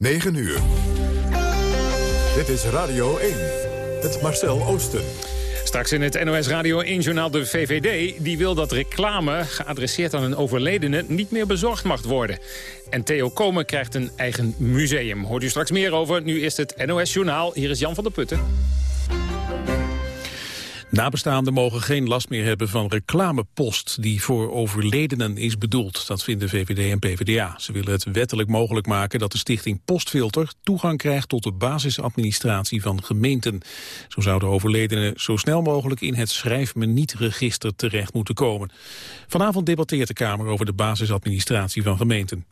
9 uur. Dit is Radio 1. Het Marcel Oosten. Straks in het NOS Radio 1-journaal de VVD... die wil dat reclame, geadresseerd aan een overledene... niet meer bezorgd mag worden. En Theo Komen krijgt een eigen museum. Hoort u straks meer over. Nu is het NOS-journaal. Hier is Jan van der Putten. Nabestaanden mogen geen last meer hebben van reclamepost die voor overledenen is bedoeld. Dat vinden VVD en PvdA. Ze willen het wettelijk mogelijk maken dat de stichting Postfilter toegang krijgt tot de basisadministratie van gemeenten. Zo zouden overledenen zo snel mogelijk in het schrijf me niet register terecht moeten komen. Vanavond debatteert de Kamer over de basisadministratie van gemeenten.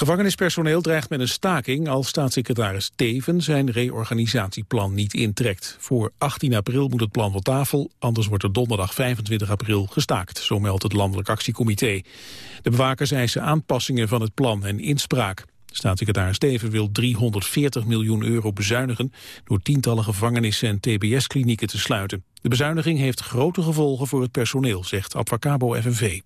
Gevangenispersoneel dreigt met een staking als staatssecretaris Teven zijn reorganisatieplan niet intrekt. Voor 18 april moet het plan op tafel, anders wordt er donderdag 25 april gestaakt, zo meldt het Landelijk Actiecomité. De bewakers eisen aanpassingen van het plan en inspraak. Staatssecretaris Teven wil 340 miljoen euro bezuinigen door tientallen gevangenissen en tbs-klinieken te sluiten. De bezuiniging heeft grote gevolgen voor het personeel, zegt Abfacabo FNV.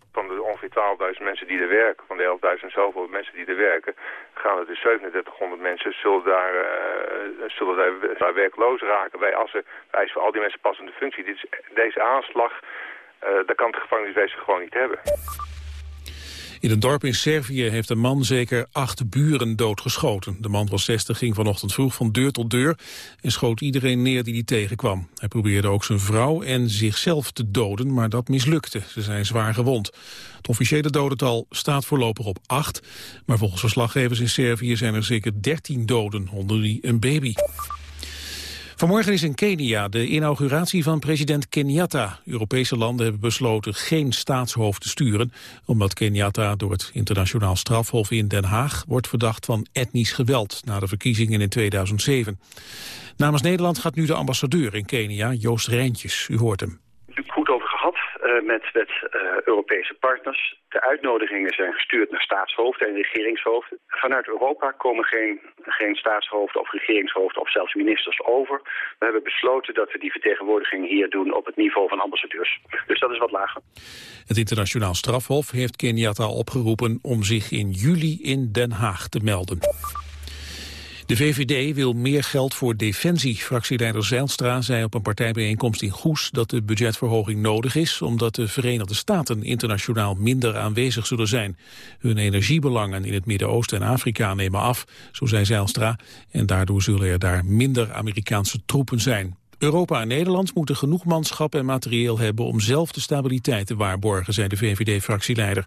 12.000 mensen die er werken, van de 11.000 zoveel mensen die er werken, gaan er dus 3700 mensen zullen daar, uh, zullen daar, werkloos raken. Wij, als er, wij voor al die mensen passende functie. Dit is, deze aanslag, uh, daar kan het gevangeniswezen gewoon niet hebben. In een dorp in Servië heeft een man zeker acht buren doodgeschoten. De man was 60, ging vanochtend vroeg van deur tot deur en schoot iedereen neer die hij tegenkwam. Hij probeerde ook zijn vrouw en zichzelf te doden, maar dat mislukte. Ze zijn zwaar gewond. Het officiële dodental staat voorlopig op acht, maar volgens verslaggevers in Servië zijn er zeker 13 doden, onder wie een baby. Vanmorgen is in Kenia de inauguratie van president Kenyatta. Europese landen hebben besloten geen staatshoofd te sturen... omdat Kenyatta door het internationaal strafhof in Den Haag... wordt verdacht van etnisch geweld na de verkiezingen in 2007. Namens Nederland gaat nu de ambassadeur in Kenia, Joost Rijntjes. U hoort hem. Goed over gehad uh, met, met uh, Europese partners. De uitnodigingen zijn gestuurd naar staatshoofden en regeringshoofden. Vanuit Europa komen geen, geen staatshoofden of regeringshoofden of zelfs ministers over. We hebben besloten dat we die vertegenwoordiging hier doen op het niveau van ambassadeurs. Dus dat is wat lager. Het internationaal strafhof heeft Kenyatta opgeroepen om zich in juli in Den Haag te melden. De VVD wil meer geld voor defensie. Fractieleider Zijlstra zei op een partijbijeenkomst in Goes dat de budgetverhoging nodig is, omdat de Verenigde Staten internationaal minder aanwezig zullen zijn. Hun energiebelangen in het Midden-Oosten en Afrika nemen af, zo zei Zijlstra, en daardoor zullen er daar minder Amerikaanse troepen zijn. Europa en Nederland moeten genoeg manschap en materieel hebben om zelf de stabiliteit te waarborgen, zei de VVD-fractieleider.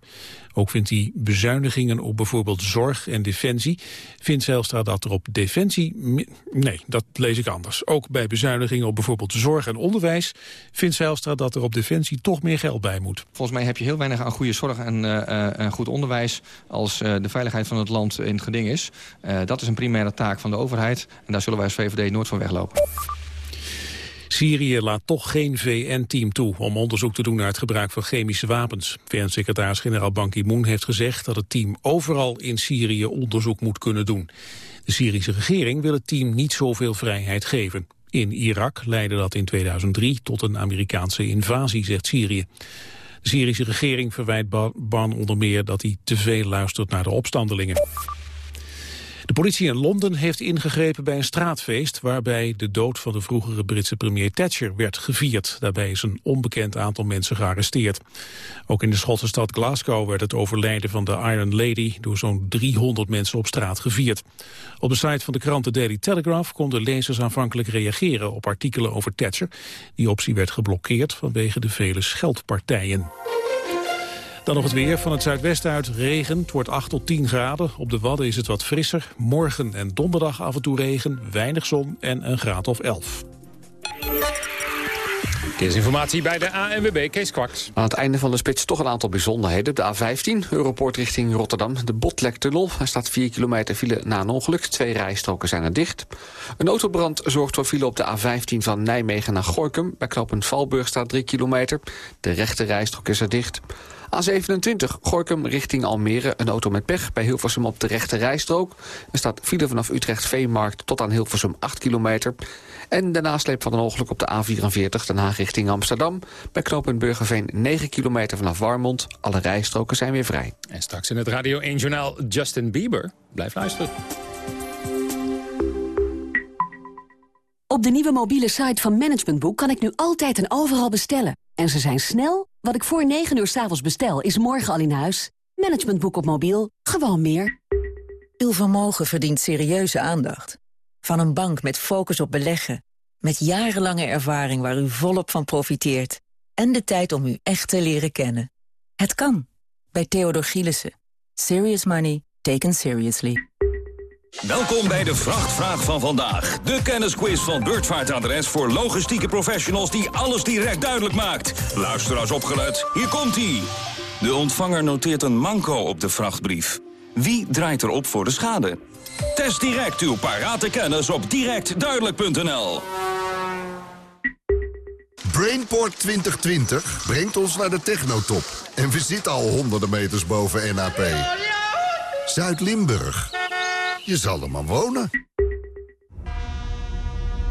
Ook vindt hij bezuinigingen op bijvoorbeeld zorg en defensie. Vindt Zijlstra dat er op defensie... Nee, dat lees ik anders. Ook bij bezuinigingen op bijvoorbeeld zorg en onderwijs... vindt Zijlstra dat er op defensie toch meer geld bij moet. Volgens mij heb je heel weinig aan goede zorg en, uh, goed onderwijs... als uh, de veiligheid van het land in het geding is. Dat is een primaire taak van de overheid. En daar zullen wij als VVD nooit van weglopen. Syrië laat toch geen VN-team toe om onderzoek te doen naar het gebruik van chemische wapens. VN-secretaris-generaal Ban Ki-moon heeft gezegd dat het team overal in Syrië onderzoek moet kunnen doen. De Syrische regering wil het team niet zoveel vrijheid geven. In Irak leidde dat in 2003 tot een Amerikaanse invasie, zegt Syrië. De Syrische regering verwijt Ban onder meer dat hij te veel luistert naar de opstandelingen. De politie in Londen heeft ingegrepen bij een straatfeest... waarbij de dood van de vroegere Britse premier Thatcher werd gevierd. Daarbij is een onbekend aantal mensen gearresteerd. Ook in de Schotse stad Glasgow werd het overlijden van de Iron Lady... door zo'n 300 mensen op straat gevierd. Op de site van de krant The Daily Telegraph konden lezers aanvankelijk reageren... op artikelen over Thatcher. Die optie werd geblokkeerd vanwege de vele scheldpartijen. Dan nog het weer. Van het zuidwesten uit regen. Het wordt 8 tot 10 graden. Op de Wadden is het wat frisser. Morgen en donderdag af en toe regen, weinig zon en een graad of 11. informatie bij de ANWB, Kees Kwaks. Aan het einde van de spits toch een aantal bijzonderheden. De A15, Europoort richting Rotterdam. De Botlektunnel. Er staat 4 kilometer file na een ongeluk. Twee rijstroken zijn er dicht. Een autobrand zorgt voor file op de A15 van Nijmegen naar Gorkum. Bij knooppunt Valburg staat 3 kilometer. De rechte rijstrook is er dicht. A27 Gorkum richting Almere. Een auto met pech bij Hilversum op de rechte rijstrook. Er staat file vanaf Utrecht Veemarkt tot aan Hilversum 8 kilometer. En de nasleep van een ongeluk op de A44 Den Haag richting Amsterdam. Bij knooppunt Burgerveen 9 kilometer vanaf Warmond. Alle rijstroken zijn weer vrij. En straks in het Radio 1 Journaal Justin Bieber. Blijf luisteren. Op de nieuwe mobiele site van Management Boek kan ik nu altijd en overal bestellen. En ze zijn snel. Wat ik voor 9 uur s avonds bestel, is morgen al in huis. Management Boek op mobiel. Gewoon meer. Uw vermogen verdient serieuze aandacht. Van een bank met focus op beleggen. Met jarenlange ervaring waar u volop van profiteert. En de tijd om u echt te leren kennen. Het kan. Bij Theodor Gielissen. Serious money taken seriously. Welkom bij de Vrachtvraag van vandaag. De kennisquiz van Beurtvaartadres voor logistieke professionals die alles direct duidelijk maakt. Luister als opgelet. Hier komt-ie. De ontvanger noteert een manco op de vrachtbrief. Wie draait erop voor de schade? Test direct uw parate kennis op directduidelijk.nl. Brainport 2020 brengt ons naar de technotop. En we zitten al honderden meters boven NAP. Zuid-Limburg. Je zal er maar wonen.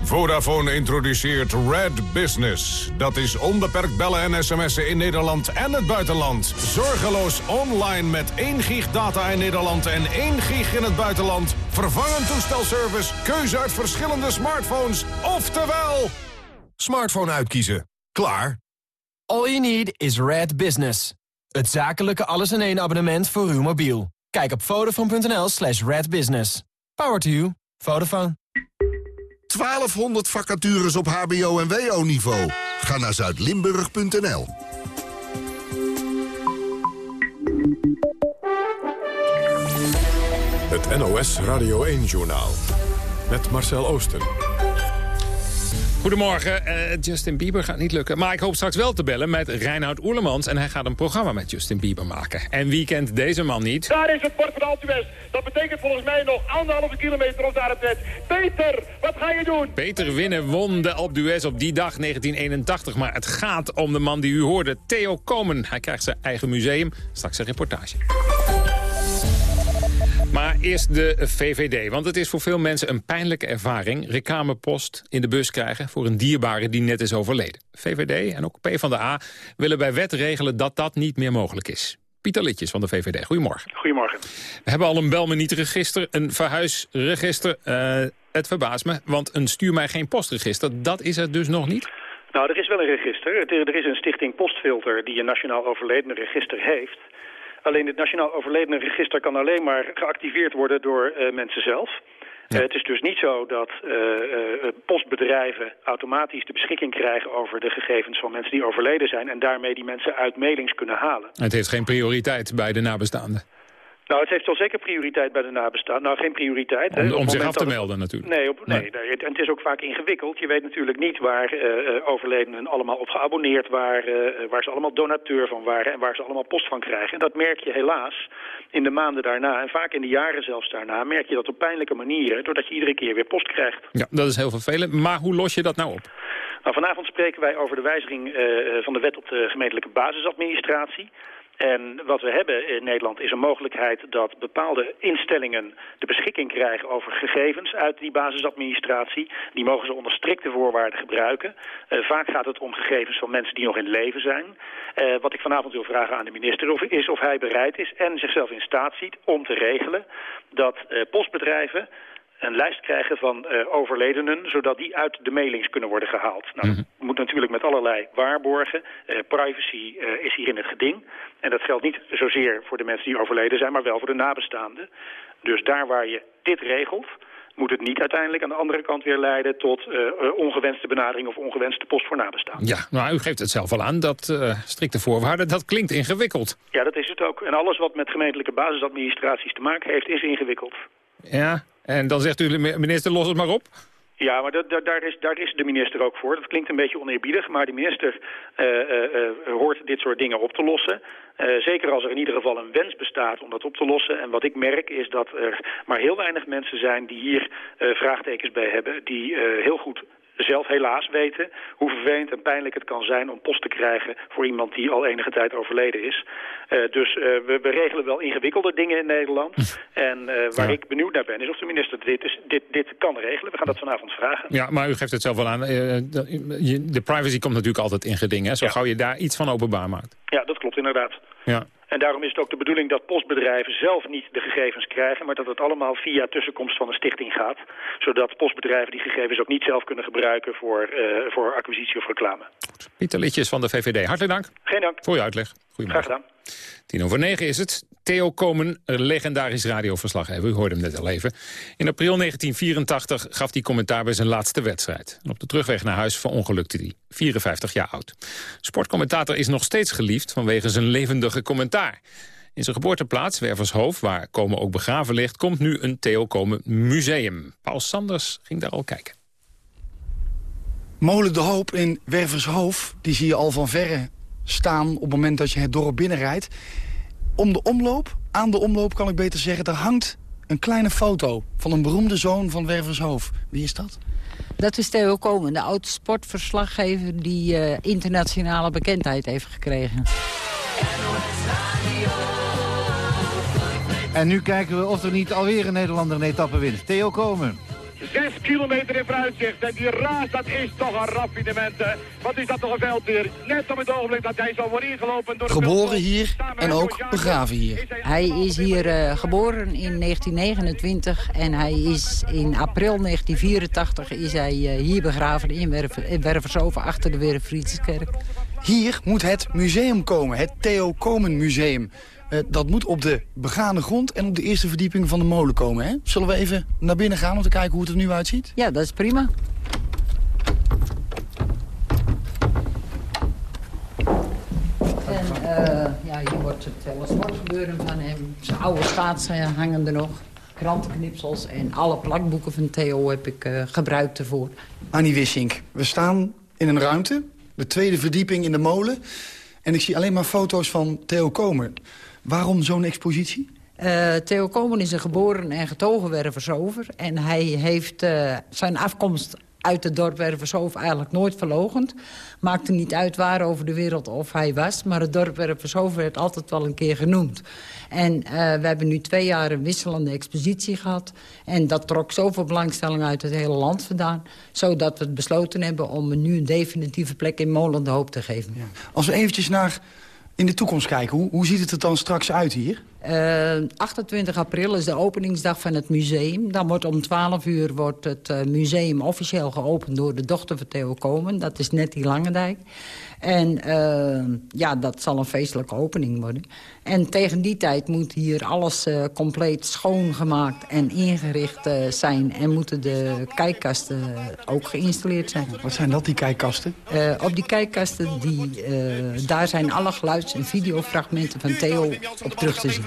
Vodafone introduceert Red Business. Dat is onbeperkt bellen en sms'en in Nederland en het buitenland. Zorgeloos online met 1 gig data in Nederland en 1 gig in het buitenland. Vervangend toestelservice, keuze uit verschillende smartphones. Oftewel, smartphone uitkiezen. Klaar. All you need is Red Business. Het zakelijke alles-in-één abonnement voor uw mobiel. Kijk op vodafone.nl slash redbusiness. Power to you. Vodafone. 1200 vacatures op hbo- en wo-niveau. Ga naar zuidlimburg.nl. Het NOS Radio 1-journaal. Met Marcel Oosten. Goedemorgen, uh, Justin Bieber gaat niet lukken. Maar ik hoop straks wel te bellen met Reinhard Oerlemans. En hij gaat een programma met Justin Bieber maken. En wie kent deze man niet? Daar is het bord van Altuwest. Dat betekent volgens mij nog anderhalve kilometer of daar het net. Peter, wat ga je doen? Peter Winnen won de Alpe d'Huez op die dag 1981. Maar het gaat om de man die u hoorde, Theo Komen. Hij krijgt zijn eigen museum. Straks een reportage. Maar eerst de VVD, want het is voor veel mensen een pijnlijke ervaring... reclamepost in de bus krijgen voor een dierbare die net is overleden. VVD en ook PvdA willen bij wet regelen dat dat niet meer mogelijk is. Pieter Litjes van de VVD, goedemorgen. Goedemorgen. We hebben al een bel niet register, een verhuisregister. Uh, het verbaast me, want een stuur mij geen postregister, dat is er dus nog niet? Nou, er is wel een register. Er is een stichting Postfilter die een nationaal overledenenregister heeft... Alleen het Nationaal Overledenenregister kan alleen maar geactiveerd worden door uh, mensen zelf. Ja. Uh, het is dus niet zo dat uh, postbedrijven automatisch de beschikking krijgen over de gegevens van mensen die overleden zijn en daarmee die mensen uit mailings kunnen halen. Het heeft geen prioriteit bij de nabestaanden. Nou, het heeft wel zeker prioriteit bij de nabestaanden. Nou, geen prioriteit. Om, om zich af te melden natuurlijk. Nee, op, nee, nee. en het is ook vaak ingewikkeld. Je weet natuurlijk niet waar uh, overledenen allemaal op geabonneerd waren... Uh, waar ze allemaal donateur van waren en waar ze allemaal post van krijgen. En dat merk je helaas in de maanden daarna en vaak in de jaren zelfs daarna... merk je dat op pijnlijke manieren, doordat je iedere keer weer post krijgt. Ja, dat is heel vervelend. Maar hoe los je dat nou op? Nou, vanavond spreken wij over de wijziging uh, van de wet op de gemeentelijke basisadministratie... En wat we hebben in Nederland is een mogelijkheid dat bepaalde instellingen de beschikking krijgen over gegevens uit die basisadministratie. Die mogen ze onder strikte voorwaarden gebruiken. Uh, vaak gaat het om gegevens van mensen die nog in leven zijn. Uh, wat ik vanavond wil vragen aan de minister is of hij bereid is en zichzelf in staat ziet om te regelen dat uh, postbedrijven een lijst krijgen van uh, overledenen, zodat die uit de mailings kunnen worden gehaald. Nou, dat moet natuurlijk met allerlei waarborgen. Uh, privacy uh, is hier in het geding. En dat geldt niet zozeer voor de mensen die overleden zijn, maar wel voor de nabestaanden. Dus daar waar je dit regelt, moet het niet uiteindelijk aan de andere kant weer leiden tot ongewenste benadering of ongewenste post voor nabestaanden. Ja, nou, u geeft het zelf al aan, dat strikte voorwaarden, dat klinkt ingewikkeld. Ja, dat is het ook. En alles wat met gemeentelijke basisadministraties te maken heeft, is ingewikkeld. Ja, en dan zegt u, minister, los het maar op? Ja, maar dat, daar, is, daar is de minister ook voor. Dat klinkt een beetje oneerbiedig, maar de minister uh, uh, hoort dit soort dingen op te lossen. Zeker als er in ieder geval een wens bestaat om dat op te lossen. En wat ik merk is dat er maar heel weinig mensen zijn die hier vraagtekens bij hebben... die heel goed zelf helaas weten hoe vervelend en pijnlijk het kan zijn om post te krijgen voor iemand die al enige tijd overleden is. dus we, we, regelen wel ingewikkelde dingen in Nederland. En waar ik benieuwd naar ben is of de minister dit, is, dit, dit kan regelen. We gaan dat vanavond vragen. Ja, maar u geeft het zelf wel aan. de, de privacy komt natuurlijk altijd in geding. Zo gauw je daar iets van openbaar maakt. Ja, dat klopt inderdaad. Ja. En daarom is het ook de bedoeling dat postbedrijven zelf niet de gegevens krijgen... maar dat het allemaal via tussenkomst van een stichting gaat. Zodat postbedrijven die gegevens ook niet zelf kunnen gebruiken... voor, uh, voor acquisitie of reclame. Pieter Litjes van de VVD, hartelijk dank. Geen dank. Voor je uitleg. Goedemorgen. Graag gedaan. Tien over negen is het. Theo Komen, legendarisch radioverslaggever. U hoorde hem net al even. In april 1984 gaf hij commentaar bij zijn laatste wedstrijd. En op de terugweg naar huis verongelukte hij. 54 jaar oud. Sportcommentator is nog steeds geliefd vanwege zijn levendige commentaar. In zijn geboorteplaats, Wervershoofd, waar Komen ook begraven ligt... komt nu een Theo Komen museum. Paul Sanders ging daar al kijken. Molen de Hoop in Wervershoofd, die zie je al van verre staan... op het moment dat je het dorp binnenrijdt. Om de omloop, aan de omloop kan ik beter zeggen... daar hangt een kleine foto van een beroemde zoon van Wervershoofd. Wie is dat? Dat is Theo Komen, de oud sportverslaggever... die uh, internationale bekendheid heeft gekregen. En nu kijken we of er niet alweer een Nederlander een etappe wint. Theo Komen. Zes kilometer in vooruitzicht. En die raas, dat is toch een raffinement. Wat is dat toch een veldheer? Net op het ogenblik dat hij zal worden ingelopen door de Geboren hier en ook begraven hier. Hij is hier uh, geboren in 1929 en hij is in april 1984 is hij uh, hier begraven in, Werf in Wervershoven achter de Werfrietskerk. Hier moet het museum komen, het Theo Komen Museum. Uh, dat moet op de begane grond en op de eerste verdieping van de molen komen. Hè? Zullen we even naar binnen gaan om te kijken hoe het er nu uitziet? Ja, dat is prima. En uh, ja, hier wordt het hele sportgebeuren van hem. Zijn oude schaatsen hangen er nog. Krantenknipsels en alle plakboeken van Theo heb ik uh, gebruikt ervoor. Annie Wissink, we staan in een ruimte. De tweede verdieping in de molen. En ik zie alleen maar foto's van Theo Komen. Waarom zo'n expositie? Uh, Theo Komen is een geboren en getogen Werversover. En hij heeft uh, zijn afkomst uit het dorp Wervershoofd eigenlijk nooit verlogend. Maakte niet uit waar over de wereld of hij was. Maar het dorp Wervershoofd werd altijd wel een keer genoemd. En uh, we hebben nu twee jaar een wisselende expositie gehad. En dat trok zoveel belangstelling uit het hele land vandaan. Zodat we het besloten hebben om nu een definitieve plek in Molen de Hoop te geven. Ja. Als we eventjes naar in de toekomst kijken, hoe, hoe ziet het er dan straks uit hier? Uh, 28 april is de openingsdag van het museum. Dan wordt om 12 uur wordt het uh, museum officieel geopend door de dochter van Theo Komen. Dat is Nettie Langendijk. En uh, ja, dat zal een feestelijke opening worden. En tegen die tijd moet hier alles uh, compleet schoongemaakt en ingericht uh, zijn. En moeten de kijkkasten ook geïnstalleerd zijn. Wat zijn dat, die kijkkasten? op die kijkkasten, die, daar zijn alle geluids- en videofragmenten van Theo op terug te zien.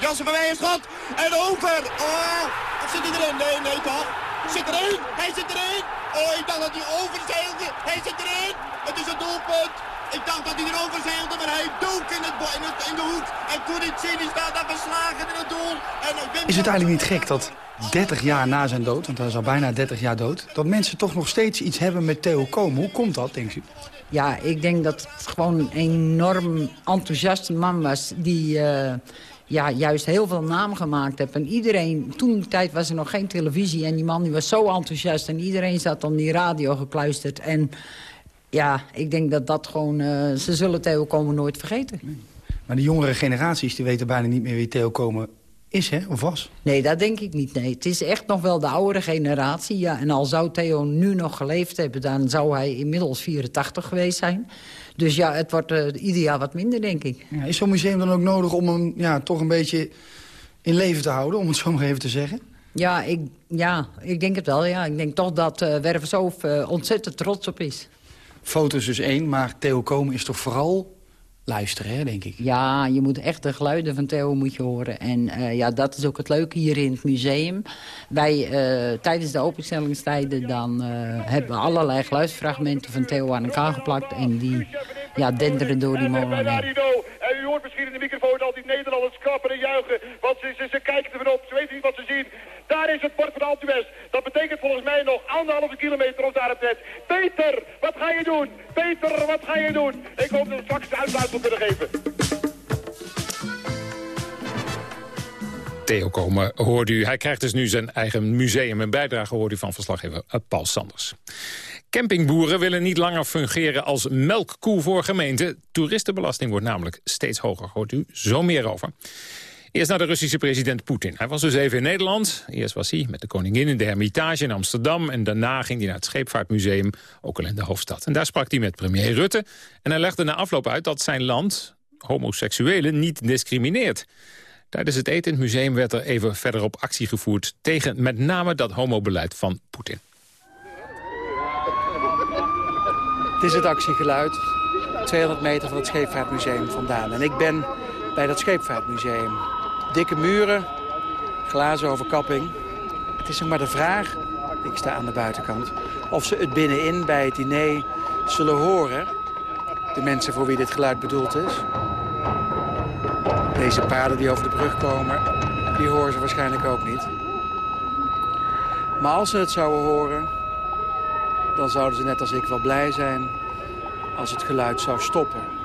Jansen bij een schot en over. Oh, zit hij erin? Nee, nee toch? Zit erin? Hij zit erin! Oh, ik dacht dat hij overzeilde. Hij zit erin! Het is een doelpunt! Ik dacht dat hij erover zeilde, maar hij dook in, het, in, het, in de hoek. En Kuricini staat daar verslagen in het doel. En is het eigenlijk niet gek dat 30 jaar na zijn dood, want hij is al bijna 30 jaar dood... dat mensen toch nog steeds iets hebben met Theo Komen? Hoe komt dat, denk u? Ja, ik denk dat het gewoon een enorm enthousiaste man was... die uh, ja, juist heel veel naam gemaakt heeft. En iedereen, toen tijd was er nog geen televisie... en die man die was zo enthousiast en iedereen zat aan die radio gekluisterd... en ja, ik denk dat dat gewoon... Uh, ze zullen Theo Komen nooit vergeten. Nee. Maar de jongere generaties die weten bijna niet meer wie Theo Komen is, hè? Of was? Nee, dat denk ik niet. Nee. Het is echt nog wel de oudere generatie. Ja. En al zou Theo nu nog geleefd hebben... dan zou hij inmiddels 84 geweest zijn. Dus ja, het wordt uh, ieder jaar wat minder, denk ik. Ja, is zo'n museum dan ook nodig om hem ja, toch een beetje in leven te houden... om het zo maar even te zeggen? Ja, ik, ja, ik denk het wel. Ja. Ik denk toch dat uh, Werversoof uh, ontzettend trots op is. Foto's dus één, maar Theo Komen is toch vooral luisteren, hè, denk ik. Ja, je moet echt de geluiden van Theo moet je horen. En uh, ja, dat is ook het leuke hier in het museum. Wij, uh, tijdens de openstellingstijden, dan uh, hebben we allerlei geluidsfragmenten van Theo aan elkaar geplakt. En die ja, denderen door die molen heen. En u hoort misschien in de microfoon al die Nederlanders klappen en juichen. Want ze, ze, ze kijken er weer op, ze weten niet wat ze zien. Daar is het bord van Altues. Dat betekent volgens mij nog anderhalve kilometer of daar het net. Peter, wat ga je doen? Peter, wat ga je doen? Ik hoop dat we straks de uitluister kunnen geven. Theo Komen hoorde u. Hij krijgt dus nu zijn eigen museum. Een bijdrage hoorde u van verslaggever Paul Sanders. Campingboeren willen niet langer fungeren als melkkoe voor gemeenten. Toeristenbelasting wordt namelijk steeds hoger. Hoort u zo meer over. Eerst naar de Russische president Poetin. Hij was dus even in Nederland. Eerst was hij met de koningin in de Hermitage in Amsterdam... en daarna ging hij naar het Scheepvaartmuseum, ook al in de hoofdstad. En daar sprak hij met premier Rutte. En hij legde na afloop uit dat zijn land homoseksuelen niet discrimineert. Tijdens het eten in het museum werd er even verderop actie gevoerd... tegen met name dat homobeleid van Poetin. Het is het actiegeluid, 200 meter van het Scheepvaartmuseum vandaan. En ik ben bij dat Scheepvaartmuseum. Dikke muren, glazen overkapping. Het is nog maar de vraag, ik sta aan de buitenkant... of ze het binnenin bij het diner zullen horen. De mensen voor wie dit geluid bedoeld is. Deze paarden die over de brug komen, die horen ze waarschijnlijk ook niet. Maar als ze het zouden horen, dan zouden ze net als ik wel blij zijn als het geluid zou stoppen.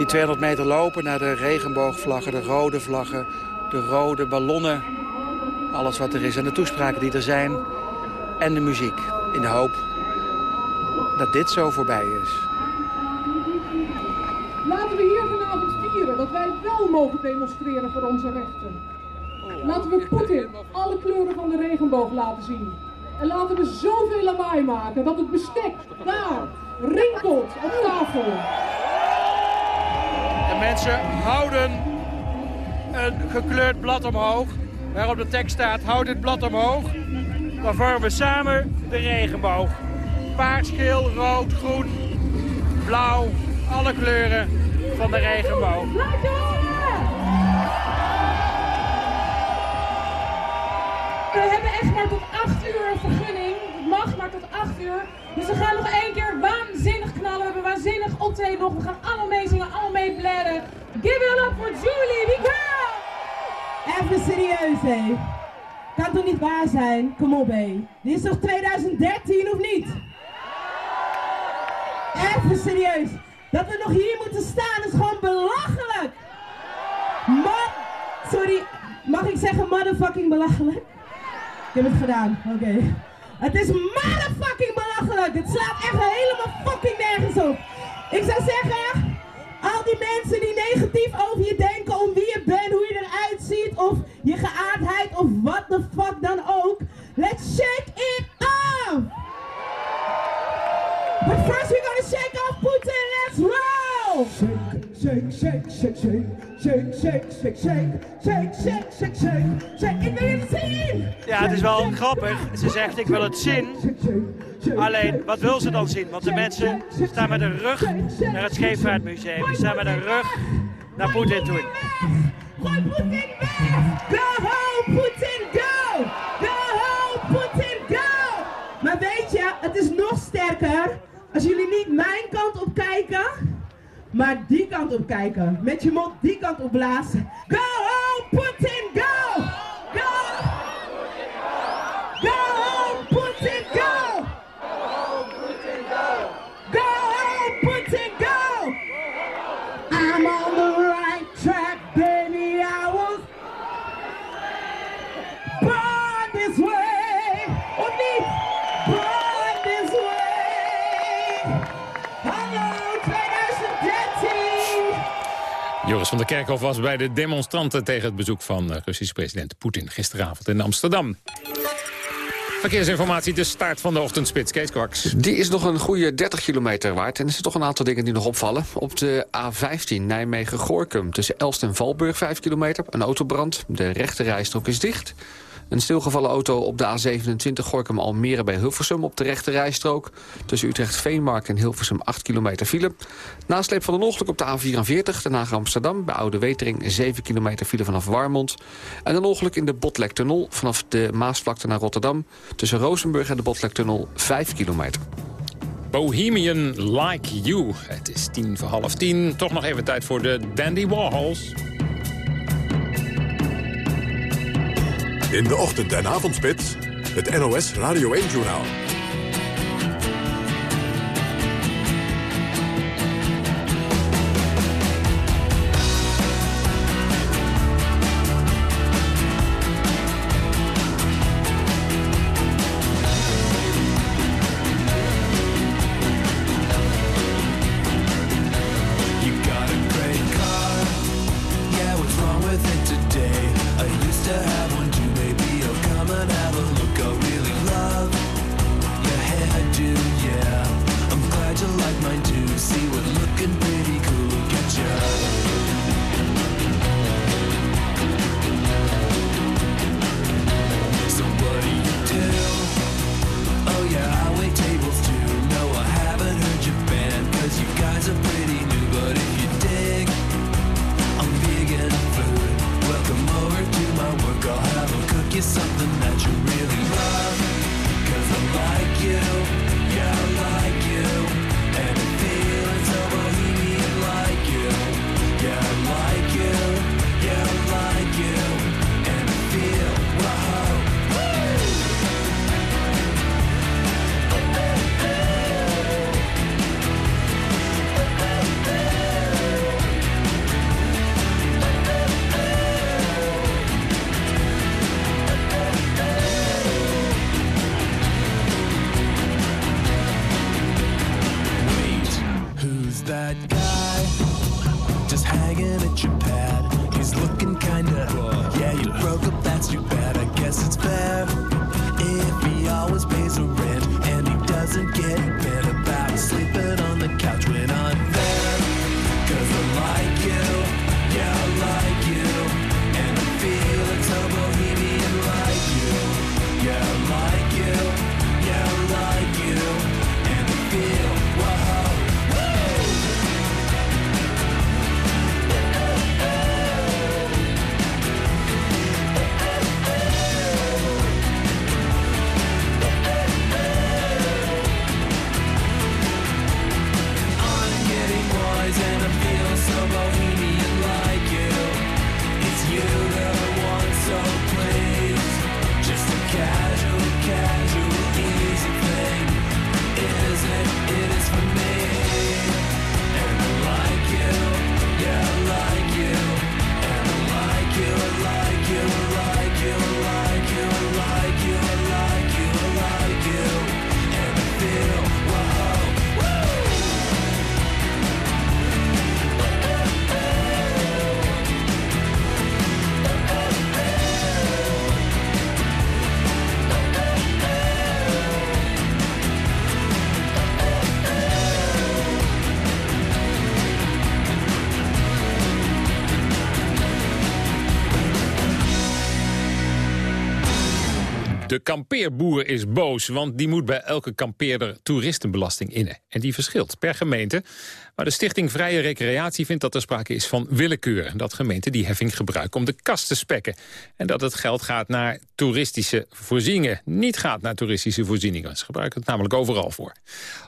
Die 200 meter lopen naar de regenboogvlaggen, de rode vlaggen, de rode ballonnen. Alles wat er is en de toespraken die er zijn. En de muziek, in de hoop dat dit zo voorbij is. Laten we hier vanavond vieren dat wij wel mogen demonstreren voor onze rechten. Laten we Poetin alle kleuren van de regenboog laten zien. En laten we zoveel lawaai maken dat het bestek daar rinkelt op tafel. Mensen houden een gekleurd blad omhoog. Waarop de tekst staat, houd het blad omhoog. Dan vormen we samen de regenboog. Paars, geel, rood, groen, blauw. Alle kleuren van de regenboog. We hebben echt maar tot 8 uur een vergunning. Het mag maar tot 8 uur. Dus we gaan nog één keer waanzinnig optreden nog. We gaan allemaal meezingen, allemaal mee bladden. Give it up for Julie, die girl! Even serieus, hé. Kan toch niet waar zijn? Kom op, hé. Dit is toch 2013, of niet? Even serieus. Dat we nog hier moeten staan is gewoon belachelijk. Man, sorry, mag ik zeggen motherfucking belachelijk? Ik heb het gedaan, oké. Het is motherfucking belachelijk. Het slaat echt helemaal fucking nergens op. Ik zou zeggen, al die mensen die negatief over je denken, om wie je bent, hoe je eruit ziet, of je geaardheid, of wat de fuck dan ook. Let's shake it off! But first we're gonna shake off Putin. Let's roll! Shake, shake, shake, shake, shake, shake, shake, shake, shake, shake, shake, shake, shake. Ik wil het zien! Ja, het is wel grappig. Ze zegt, ik wil het zien. Alleen, wat wil ze dan zien? Want de mensen staan met een rug naar het Scheepvaartmuseum. Die staan met een rug naar Poetin toe. Gooi Poetin weg! Go home, Poetin, go! Go home, Poetin, go! Maar weet je, het is nog sterker als jullie niet mijn kant op kijken, maar die kant op kijken. Met je mond die kant op blazen. Go home, Poetin, go! Go! Joris van der Kerkhof was bij de demonstranten tegen het bezoek van eh, Russische president Poetin gisteravond in Amsterdam. Verkeersinformatie, de start van de ochtendspits. Kees Kwaks. Die is nog een goede 30 kilometer waard. En er zijn toch een aantal dingen die nog opvallen. Op de A15 Nijmegen-Gorkum tussen Elst en Valburg 5 kilometer. Een autobrand. De rechte rijstrook is dicht. Een stilgevallen auto op de A27 Gorkum-Almere bij Hilversum op de rechte rijstrook. Tussen Utrecht-Veenmark en Hilversum 8 kilometer file. Nasleep van een ongeluk op de A44 Den Haag-Amsterdam bij Oude Wetering 7 kilometer file vanaf Warmond. En een ongeluk in de Botlektunnel vanaf de Maasvlakte naar Rotterdam. Tussen Rozenburg en de Botlektunnel 5 kilometer. Bohemian Like You. Het is tien voor half tien. Toch nog even tijd voor de Dandy Warhols. In de ochtend- en avondspits, het NOS Radio 1-journaal. De kampeerboer is boos, want die moet bij elke kampeerder toeristenbelasting innen. En die verschilt per gemeente. Maar de Stichting Vrije Recreatie vindt dat er sprake is van willekeur. Dat gemeenten die heffing gebruiken om de kast te spekken. En dat het geld gaat naar toeristische voorzieningen. Niet gaat naar toeristische voorzieningen. Ze gebruiken het namelijk overal voor.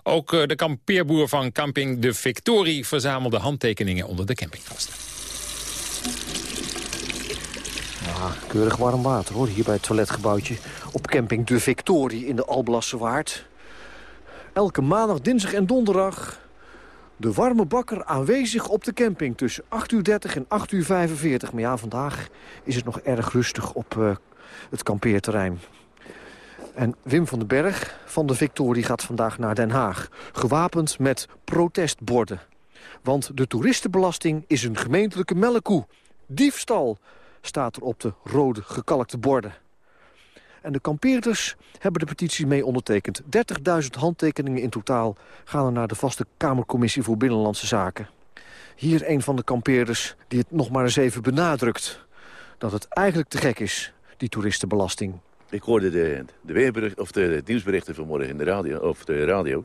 Ook eh, de kampeerboer van camping De Victorie verzamelde handtekeningen onder de campinggasten. Ja, keurig warm water hoor, hier bij het toiletgebouwtje op camping De Victorie in de Alblasse Waard. Elke maandag, dinsdag en donderdag de warme bakker aanwezig op de camping tussen 8 uur 30 en 8 uur 45. Maar ja, vandaag is het nog erg rustig op eh, het kampeerterrein. En Wim van den Berg van de Victorie gaat vandaag naar Den Haag. Gewapend met protestborden. Want de toeristenbelasting is een gemeentelijke melkkoe. Diefstal staat er op de rode gekalkte borden. En de kampeerders hebben de petitie mee ondertekend. 30.000 handtekeningen in totaal gaan er naar de vaste Kamercommissie voor Binnenlandse Zaken. Hier een van de kampeerders die het nog maar eens even benadrukt. Dat het eigenlijk te gek is, die toeristenbelasting. Ik hoorde de, de, weerbericht, of de, nieuwsberichten vanmorgen in de radio. Of de radio.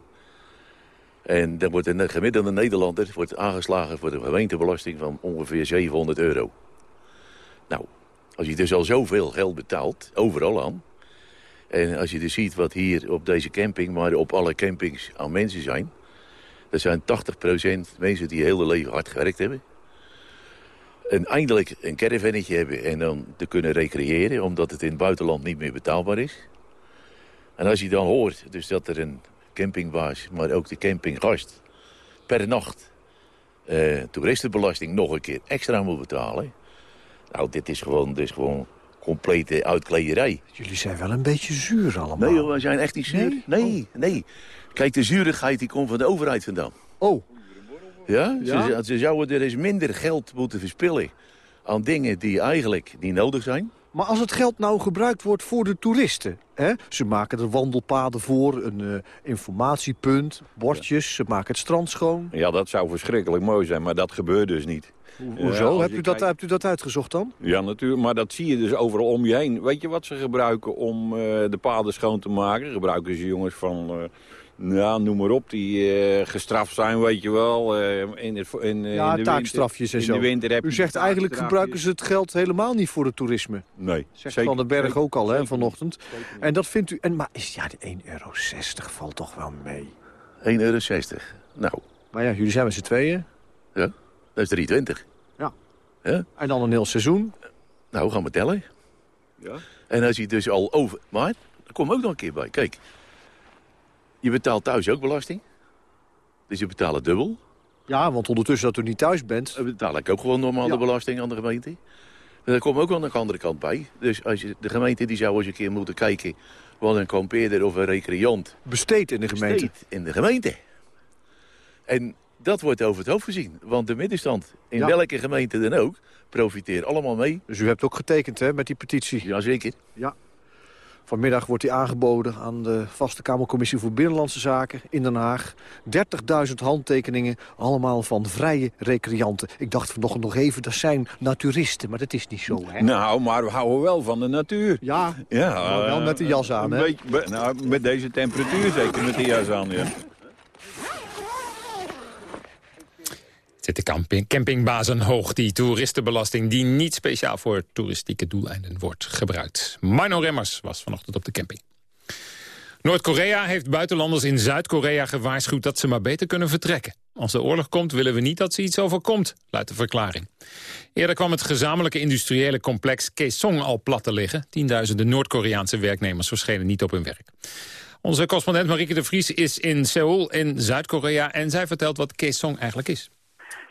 En dan wordt een gemiddelde Nederlander wordt aangeslagen voor de gemeentebelasting van ongeveer 700 euro. Nou, als je dus al zoveel geld betaalt, overal aan... En als je dus ziet wat hier op deze camping, maar op alle campings aan mensen zijn... dat zijn 80% mensen die heel leven hard gewerkt hebben. En eindelijk een caravannetje hebben en dan te kunnen recreëren... omdat het in het buitenland niet meer betaalbaar is. En als je dan hoort dus dat er een campingbaas, maar ook de campinggast... per nacht eh, toeristenbelasting nog een keer extra moet betalen... nou, dit is gewoon, dit is gewoon complete uitklederij. Jullie zijn wel een beetje zuur allemaal. Nee, joh, we zijn echt niet zuur. Nee, nee. Kijk, de zuurigheid die komt van de overheid vandaan. Oh. Ja? Ja? Ze, ze zouden er eens minder geld moeten verspillen aan dingen die eigenlijk niet nodig zijn. Maar als het geld nou gebruikt wordt voor de toeristen... Hè? ze maken er wandelpaden voor, een eh, informatiepunt, bordjes... ze maken het strand schoon. Ja, dat zou verschrikkelijk mooi zijn, maar dat gebeurt dus niet. Ho- Hoezo? Hebt je u, dat, kijkt- hebt u dat uitgezocht dan? Ja, natuurlijk, maar dat zie je dus overal om je heen. Weet je wat ze gebruiken om eh, de paden schoon te maken? Gebruiken ze jongens van, eh, ja, noem maar op, die eh, gestraft zijn, weet je wel. eh, in, het, in, eh, Ja, in de taakstrafjes en winter, zo. In de winter heb U zegt eigenlijk gebruiken ze het geld helemaal niet voor het toerisme. Nee. Zegt zeker- Van den Berg zeker- ook al, hè, zeker vanochtend. En dat vindt u... En, maar is, ja, de 1,60 euro valt toch wel mee. 1,60 euro. Nou, Maar ja, jullie zijn met z'n tweeën. ja, dat is 3,20. Ja. Ja? En dan een heel seizoen. Nou, gaan we tellen. Ja. En als je dus al over... Maar, er komt ook nog een keer bij. Kijk, je betaalt thuis ook belasting. Dus je betaalt het dubbel. Ja, want ondertussen dat u niet thuis bent... Dan betaal ik ook gewoon normaal de belasting aan de gemeente. En daar komt ook aan de andere kant bij. Dus als je, de gemeente die zou eens een keer moeten kijken... wat een kampeerder of een recreant... Besteedt in de gemeente. besteedt in de gemeente. En dat wordt over het hoofd gezien. Want de middenstand, in Ja. welke gemeente dan ook... profiteert allemaal mee. Dus u hebt ook getekend hè, met die petitie. Jazeker. Ja. Vanmiddag wordt die aangeboden aan de Vaste Kamercommissie voor Binnenlandse Zaken in Den Haag. 30.000 handtekeningen, allemaal van vrije recreanten. Ik dacht vanochtend nog even, dat zijn naturisten, maar dat is niet zo, hè? Nou, maar we houden wel van de natuur. Ja, ja maar wel met de jas aan, een hè? beetje- nou, met deze temperatuur zeker met de jas aan, ja. Zit de camping, campingbazen hoog, die toeristenbelasting... die niet speciaal voor toeristieke doeleinden wordt gebruikt. Marno Remmers was vanochtend op de camping. Noord-Korea heeft buitenlanders in Zuid-Korea gewaarschuwd... dat ze maar beter kunnen vertrekken. Als de oorlog komt, willen we niet dat ze iets overkomt, luidt de verklaring. Eerder kwam het gezamenlijke industriële complex Kaesong al plat te liggen. Tienduizenden Noord-Koreaanse werknemers verschenen niet op hun werk. Onze correspondent Marieke de Vries is in Seoul in Zuid-Korea... en zij vertelt wat Kaesong eigenlijk is.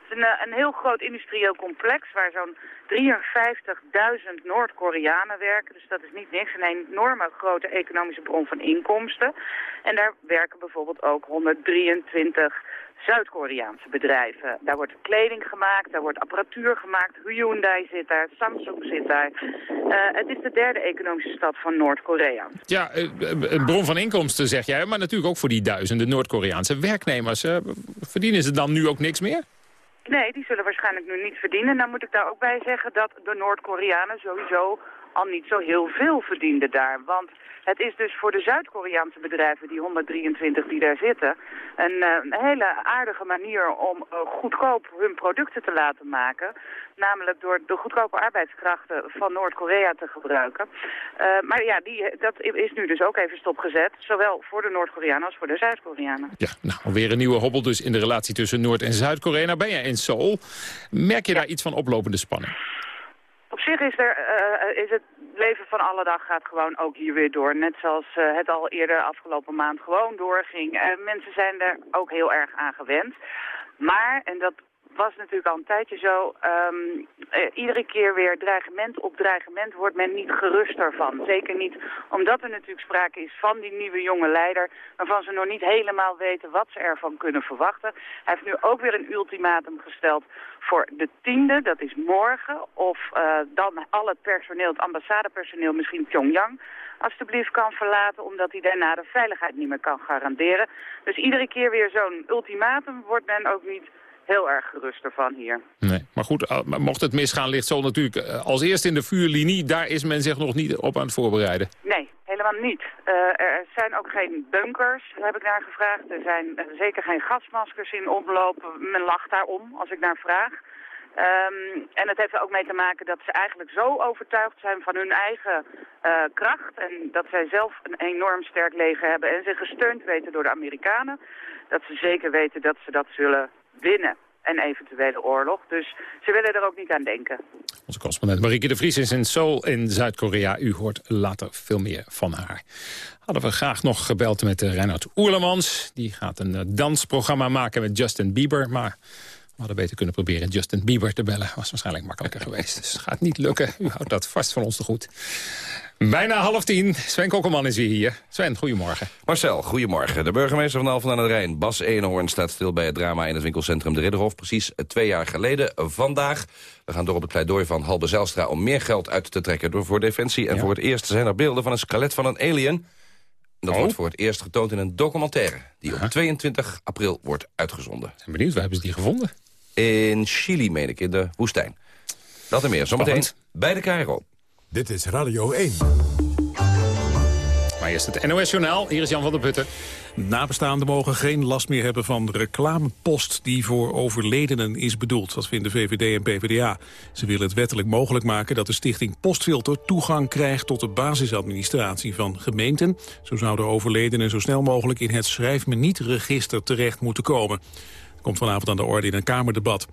Het is een, eh, een heel groot industrieel complex waar zo'n 53.000 Noord-Koreanen werken. Dus dat is niet niks. Een enorme grote economische bron van inkomsten. En daar werken bijvoorbeeld ook 123 Zuid-Koreaanse bedrijven. Daar wordt kleding gemaakt, daar wordt apparatuur gemaakt. Hyundai zit daar, Samsung zit daar. Eh, het is de derde economische stad van Noord-Korea. Ja, eh, een bron van inkomsten zeg jij, maar natuurlijk ook voor die duizenden Noord-Koreaanse werknemers. Verdienen ze dan nu ook niks meer? Nee, die zullen waarschijnlijk nu niet verdienen. Dan moet ik daar ook bij zeggen dat de Noord-Koreanen sowieso al niet zo heel veel verdienden daar. Want het is dus voor de Zuid-Koreaanse bedrijven, die 123 die daar zitten, een, eh, een hele aardige manier om eh, goedkoop hun producten te laten maken. Namelijk door de goedkope arbeidskrachten van Noord-Korea te gebruiken. Eh, maar ja, die, dat is nu dus ook even stopgezet. Zowel voor de Noord-Koreanen als voor de Zuid-Koreanen. Ja, nou, alweer een nieuwe hobbel dus in de relatie tussen Noord- en Zuid-Korea. Nou ben je in Seoul. Merk je daar iets van oplopende spanning? Op zich is, er, is het leven van alle dag gaat gewoon ook hier weer door. Net zoals eh, het al eerder afgelopen maand gewoon doorging. Eh, mensen zijn er ook heel erg aan gewend. Maar, en dat was natuurlijk al een tijdje zo, ehm, eh, iedere keer weer dreigement op dreigement wordt men niet geruster van. Zeker niet omdat er natuurlijk sprake is van die nieuwe jonge leider, waarvan ze nog niet helemaal weten wat ze ervan kunnen verwachten. Hij heeft nu ook weer een ultimatum gesteld voor de tiende, dat is morgen, of eh, dan al het personeel, het ambassadepersoneel, misschien Pyongyang, alstublieft kan verlaten, omdat hij daarna de veiligheid niet meer kan garanderen. Dus iedere keer weer zo'n ultimatum wordt men ook niet heel erg gerust ervan hier. Nee, maar goed, mocht het misgaan, ligt Seoul natuurlijk eh, als eerste in de vuurlinie. Daar is men zich nog niet op aan het voorbereiden. Nee, helemaal niet. Eh, er zijn ook geen bunkers, heb ik naar gevraagd. Er zijn eh, zeker geen gasmaskers in omloop. Men lacht daarom, als ik naar vraag. Ehm, en het heeft er ook mee te maken dat ze eigenlijk zo overtuigd zijn van hun eigen kracht. En dat zij zelf een enorm sterk leger hebben en zich gesteund weten door de Amerikanen. Dat ze zeker weten dat ze dat zullen winnen. Een eventuele oorlog. Dus ze willen er ook niet aan denken. Onze correspondent Marieke de Vries is in Seoul in Zuid-Korea. U hoort later veel meer van haar. Hadden we graag nog gebeld met uh, Reinhard Oerlemans. Die gaat een uh, dansprogramma maken met Justin Bieber. Maar we hadden beter kunnen proberen Justin Bieber te bellen. Was waarschijnlijk makkelijker geweest. Dus het gaat niet lukken. U houdt dat vast van ons te goed. Bijna half tien. Sven Kokkelman is weer hier. Sven, goedemorgen. Marcel, goedemorgen. De burgemeester van Alphen aan het Rijn, Bas Eenhoorn... staat stil bij het drama in het winkelcentrum De Ridderhof. Precies twee jaar geleden, vandaag. We gaan door op het pleidooi van Halbe Zijlstra... om meer geld uit te trekken door voor Defensie. En ja. voor het eerst zijn er beelden van een skelet van een alien. Dat oh. wordt voor het eerst getoond in een documentaire... die op 22 april wordt uitgezonden. Ik ben benieuwd, waar hebben ze die gevonden? In Chili, meen ik, in de woestijn. Dat en meer, zometeen bij de KRO. Dit is Radio 1. Maar eerst het NOS-journaal. Hier is Jan van der Putten. Nabestaanden mogen geen last meer hebben van reclamepost die voor overledenen is bedoeld. Dat vinden VVD en PvdA. Ze willen het wettelijk mogelijk maken dat de stichting Postfilter toegang krijgt tot de basisadministratie van gemeenten. Zo zouden overledenen zo snel mogelijk in het schrijf me niet register terecht moeten komen. Dat komt vanavond aan de orde in een Kamerdebat.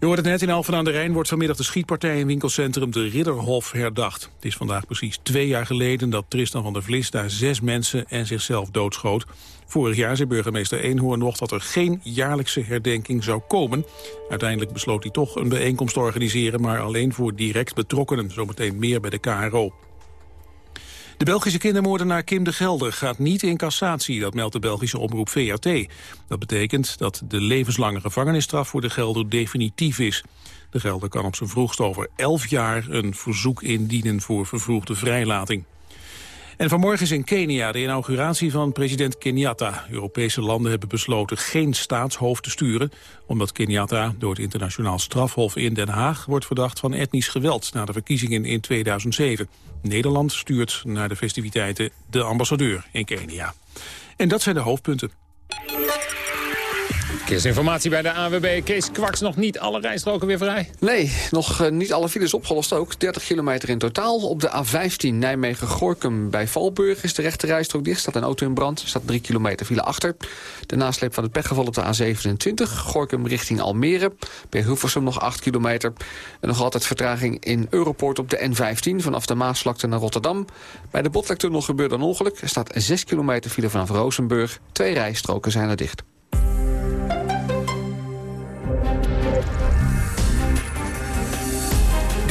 Je hoort het net, in Alphen aan de Rijn wordt vanmiddag de schietpartij in winkelcentrum De Ridderhof herdacht. Het is vandaag precies twee jaar geleden dat Tristan van der Vlis daar zes mensen en zichzelf doodschoot. Vorig jaar zei burgemeester Eenhoorn nog dat er geen jaarlijkse herdenking zou komen. Uiteindelijk besloot hij toch een bijeenkomst te organiseren, maar alleen voor direct betrokkenen. Zometeen meer bij de KRO. De Belgische kindermoordenaar Kim de Gelder gaat niet in cassatie, dat meldt de Belgische omroep VRT. Dat betekent dat de levenslange gevangenisstraf voor de Gelder definitief is. De Gelder kan op zijn vroegst over 11 jaar een verzoek indienen voor vervroegde vrijlating. En vanmorgen is in Kenia de inauguratie van president Kenyatta. Europese landen hebben besloten geen staatshoofd te sturen... omdat Kenyatta door het internationaal strafhof in Den Haag... wordt verdacht van etnisch geweld na de verkiezingen in 2007. Nederland stuurt naar de festiviteiten de ambassadeur in Kenia. En dat zijn de hoofdpunten. Verkeersinformatie bij de AWB. Kees Kwaks nog niet alle rijstroken weer vrij? Nee, nog uh, niet alle files opgelost ook. 30 kilometer in totaal. Op de A15 Nijmegen-Gorkum bij Valburg is de rechte rijstrook dicht. Staat een auto in brand. Staat 3 kilometer file achter. De nasleep van het pechgeval op de A27. Gorkum richting Almere. Bij Hilversum nog 8 kilometer. En nog altijd vertraging in Europoort op de N15. Vanaf de Maasvlakte naar Rotterdam. Bij de Botlektunnel gebeurde een ongeluk. Er staat 6 kilometer file vanaf Rozenburg. Twee rijstroken zijn er dicht.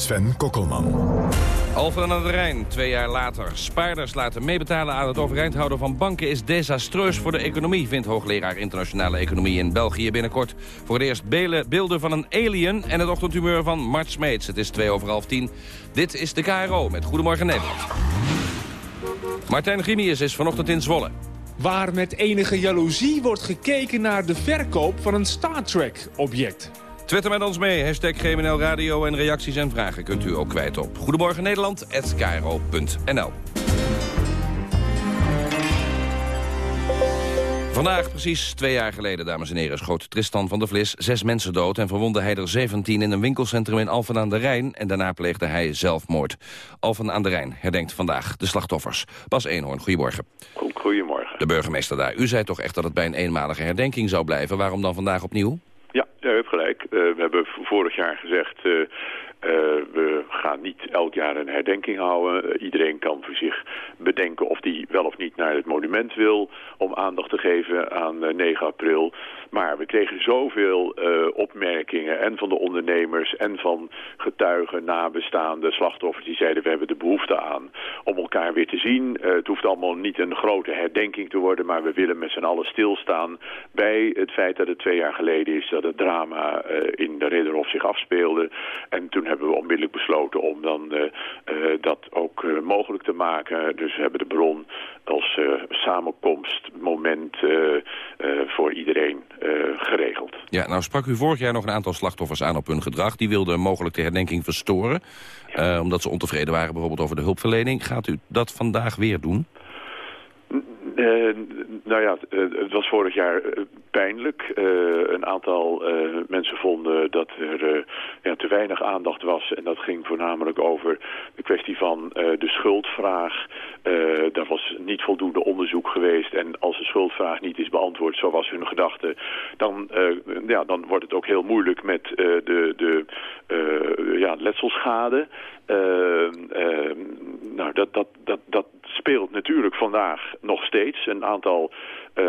Sven Kokkelman. Alphen aan de Rijn, twee jaar later. Spaarders laten meebetalen aan het overeind houden van banken... is desastreus voor de economie, vindt hoogleraar internationale economie in België binnenkort. Voor het eerst beelden van een alien en het ochtendhumeur van Mart Smeets. Het is twee over half tien. Dit is de KRO met Goedemorgen Nederland. Martijn Grimius is vanochtend in Zwolle. Waar met enige jaloezie wordt gekeken naar de verkoop van een Star Trek-object. Twitter met ons mee, hashtag GMNL Radio en reacties en vragen kunt u ook kwijt op Goedemorgen Nederland@kro.nl. Vandaag, precies twee jaar geleden, dames en heren, schoot Tristan van der Vlis zes mensen dood... en verwondde hij er 17 in een winkelcentrum in Alphen aan de Rijn... en daarna pleegde hij zelfmoord. Alphen aan de Rijn herdenkt vandaag de slachtoffers. Bas Eenhoorn, goedemorgen. Goedemorgen. De burgemeester daar. U zei toch echt dat het bij een eenmalige herdenking zou blijven. Waarom dan vandaag opnieuw? Ja, u hebt gelijk. Uh, we hebben vorig jaar gezegd... Uh, uh, we gaan niet elk jaar een herdenking houden. Uh, iedereen kan voor zich bedenken of die wel of niet naar het monument wil... om aandacht te geven aan uh, 9 april. Maar we kregen zoveel opmerkingen en van de ondernemers... en van getuigen, nabestaanden, slachtoffers... die zeiden we hebben de behoefte aan om elkaar weer te zien. het hoeft allemaal niet een grote herdenking te worden... maar we willen met z'n allen stilstaan bij het feit dat het twee jaar geleden is... dat het drama in de Ridderhof zich afspeelde. En toen hebben we onmiddellijk besloten om dan uh, uh, dat ook uh, mogelijk te maken. Dus we hebben de bron als samenkomstmoment voor iedereen geregeld. Ja, nou sprak u vorig jaar nog een aantal slachtoffers aan op hun gedrag. Die wilden mogelijk de herdenking verstoren. omdat ze ontevreden waren bijvoorbeeld over de hulpverlening. Gaat u dat vandaag weer doen? Uh, nou ja, het was vorig jaar pijnlijk. Uh, een aantal mensen vonden dat er ja, te weinig aandacht was. En dat ging voornamelijk over de kwestie van de schuldvraag. daar was niet voldoende onderzoek geweest. En als de schuldvraag niet is beantwoord, zo was hun gedachte... dan, ja, dan wordt het ook heel moeilijk met de, de ja, letselschade. nou, dat, dat, dat, dat speelt natuurlijk vandaag nog steeds. Een aantal uh,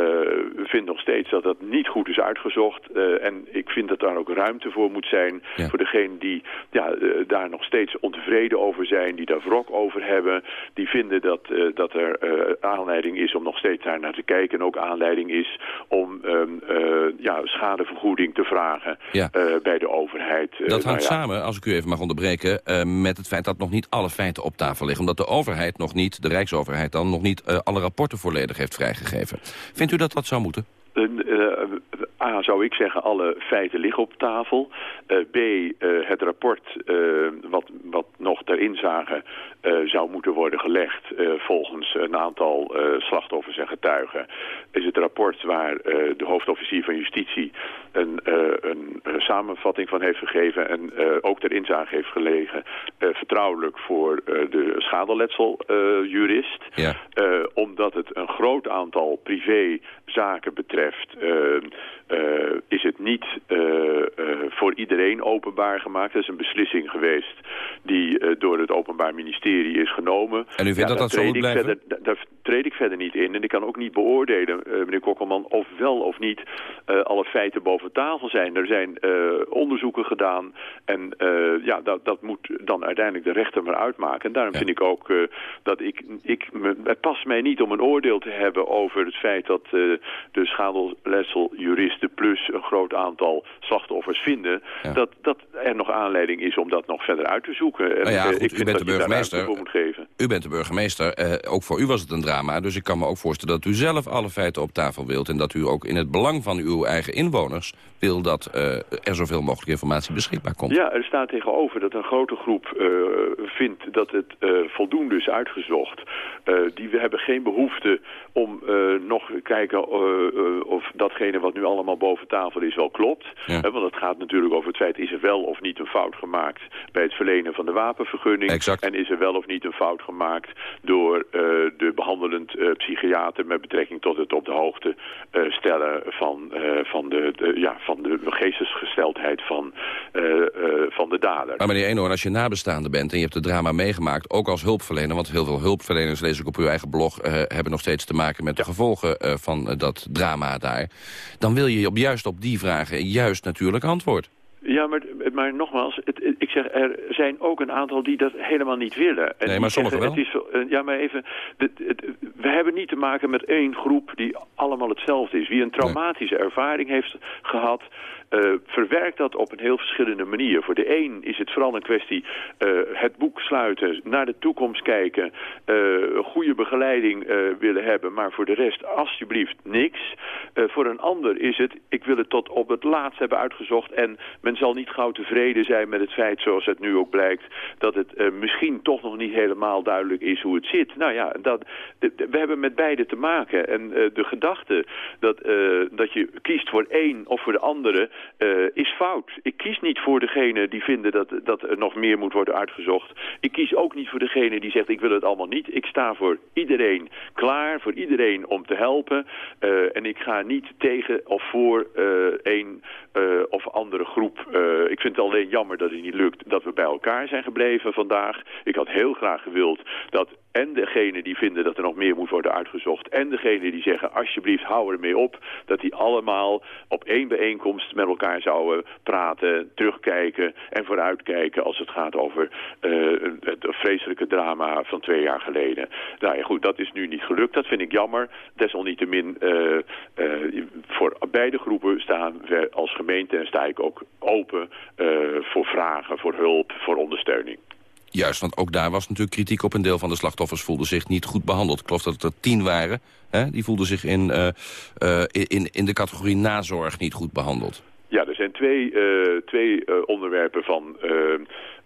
vindt nog steeds dat dat niet goed is uitgezocht. Uh, en ik vind dat daar ook ruimte voor moet zijn. Ja. Voor degenen die ja, uh, daar nog steeds ontevreden over zijn. Die daar wrok over hebben. Die vinden dat, dat er aanleiding is om nog steeds daar naar te kijken. En ook aanleiding is om ja, schadevergoeding te vragen Ja. bij de overheid. Dat hangt nou ja, samen, als ik u even mag onderbreken, eh, met het feit dat nog niet alle feiten op tafel liggen. Omdat de overheid nog niet, de Rijksoverheid dan, nog niet eh, alle rapporten volledig heeft vrijgegeven. Vindt u dat dat zou moeten? Eh, A, zou ik zeggen, alle feiten liggen op tafel. Eh, B, eh, het rapport eh, wat, wat nog ter inzage zou moeten worden gelegd... volgens een aantal slachtoffers en getuigen... is het rapport waar de hoofdofficier van justitie... een, een samenvatting van heeft gegeven... en ook ter inzage heeft gelegen... vertrouwelijk voor de schadeletseljurist... Ja. Omdat het een groot aantal privézaken betreft... eh, is het niet eh, eh, voor iedereen openbaar gemaakt. Dat is een beslissing geweest die door het Openbaar Ministerie is genomen. En u vindt Ja, dat dat zo moet ik blijven? Verder, da- daar treed ik verder niet in. En ik kan ook niet beoordelen, meneer Kokkelman, of wel of niet alle feiten boven tafel zijn. Er zijn onderzoeken gedaan en ja, dat, dat moet dan uiteindelijk de rechter maar uitmaken. En daarom vind ik ook dat ik, ik me, het past mij niet om een oordeel te hebben over het feit dat de plus een groot aantal slachtoffers vinden dat, dat er nog aanleiding is om dat nog verder uit te zoeken. En Nou ja, eh, goed, ik u vind bent dat de burgemeester. moet geven. U bent de burgemeester. Eh, ook voor u was het een drama. Dus ik kan me ook voorstellen dat u zelf alle feiten op tafel wilt. En dat u ook in het belang van uw eigen inwoners wil dat eh, er zoveel mogelijk informatie beschikbaar komt. Ja, er staat tegenover dat een grote groep vindt dat het voldoende is uitgezocht. Die we hebben geen behoefte om nog te kijken of datgene wat nu allemaal boven tafel is wel klopt. Ja. Want het gaat natuurlijk over het feit, is er wel of niet een fout gemaakt bij het verlenen van de wapenvergunning. Exact. En is er wel of niet een fout gemaakt door eh, de behandelend eh, psychiater met betrekking tot het op de hoogte eh, stellen van, van, de, de- ja, van de geestesgesteldheid van, van de dader. Maar meneer Eenhoorn, als je nabestaande bent en je hebt het drama meegemaakt... ook als hulpverlener, want heel veel hulpverleners, lees ik op uw eigen blog... hebben nog steeds te maken met de gevolgen van dat drama daar... dan wil je op, juist op die vragen juist natuurlijk antwoord. Ja, maar, maar nogmaals, het, het- ik zeg, er zijn ook een aantal die dat helemaal niet willen. En Nee, maar sommigen zeggen, Het is, eh, ja, maar even, het- we hebben niet te maken met één groep die allemaal hetzelfde is. Wie een traumatische ervaring heeft gehad, eh, verwerkt dat op een heel verschillende manier. Voor de een is het vooral een kwestie eh, het boek sluiten, naar de toekomst kijken, eh, goede begeleiding eh, willen hebben, maar voor de rest alsjeblieft niks. Eh, voor een ander is het, ik wil het tot op het laatst hebben uitgezocht en men zal niet gauw tevreden zijn met het feit, zoals het nu ook blijkt, dat het eh, misschien toch nog niet helemaal duidelijk is hoe het zit. Nou ja, dat, we hebben met beide te maken. En eh, de gedachte dat, eh, dat je kiest voor één of voor de andere is fout. Ik kies niet voor degene die vinden dat, dat er nog meer moet worden uitgezocht. Ik kies ook niet voor degene die zegt ik wil het allemaal niet. Ik sta voor iedereen klaar, voor iedereen om te helpen. En ik ga niet tegen of voor eh, of andere groep. Vind het alleen jammer dat het niet lukt dat we bij elkaar zijn gebleven vandaag. Ik had heel graag gewild dat en degene die vinden dat er nog meer moet worden uitgezocht... en degene die zeggen, alsjeblieft, hou ermee op... dat die allemaal op één bijeenkomst met elkaar zouden praten... terugkijken en vooruitkijken als het gaat over eh, het vreselijke drama van twee jaar geleden. Nou ja, goed, dat is nu niet gelukt. Dat vind ik jammer. Desalniettemin, eh, eh, voor beide groepen staan we als gemeente... en sta ik ook open voor vragen, voor hulp, voor ondersteuning. Juist, want ook daar was natuurlijk kritiek op. Een deel van de slachtoffers voelde zich niet goed behandeld. Ik geloof dat het er tien waren. Hè? Die voelden zich in, eh, eh, in, in de categorie nazorg niet goed behandeld. Ja, er zijn twee, eh, twee eh, onderwerpen van eh,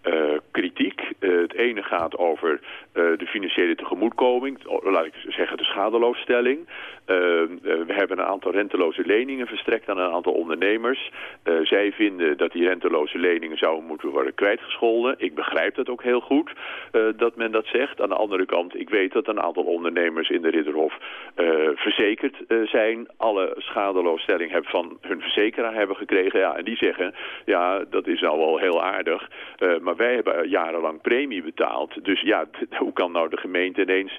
eh, kritiek. Eh, het ene gaat over eh, de financiële tegemoetkoming, laat ik zeggen de schadeloosstelling. Eh, eh, we hebben een aantal renteloze leningen verstrekt aan een aantal ondernemers. Eh, zij vinden dat die renteloze leningen zouden moeten worden kwijtgescholden. Ik begrijp dat ook heel goed, eh, dat men dat zegt. Aan de andere kant, ik weet dat een aantal ondernemers in de Ridderhof verzekerd zijn. Alle schadeloosstelling hebben van hun verzekeraar hebben gekregen. Ja, en die zeggen, ja, dat is nou wel heel aardig. maar wij hebben jarenlang premie betaald. Dus ja, hoe kan nou de gemeente ineens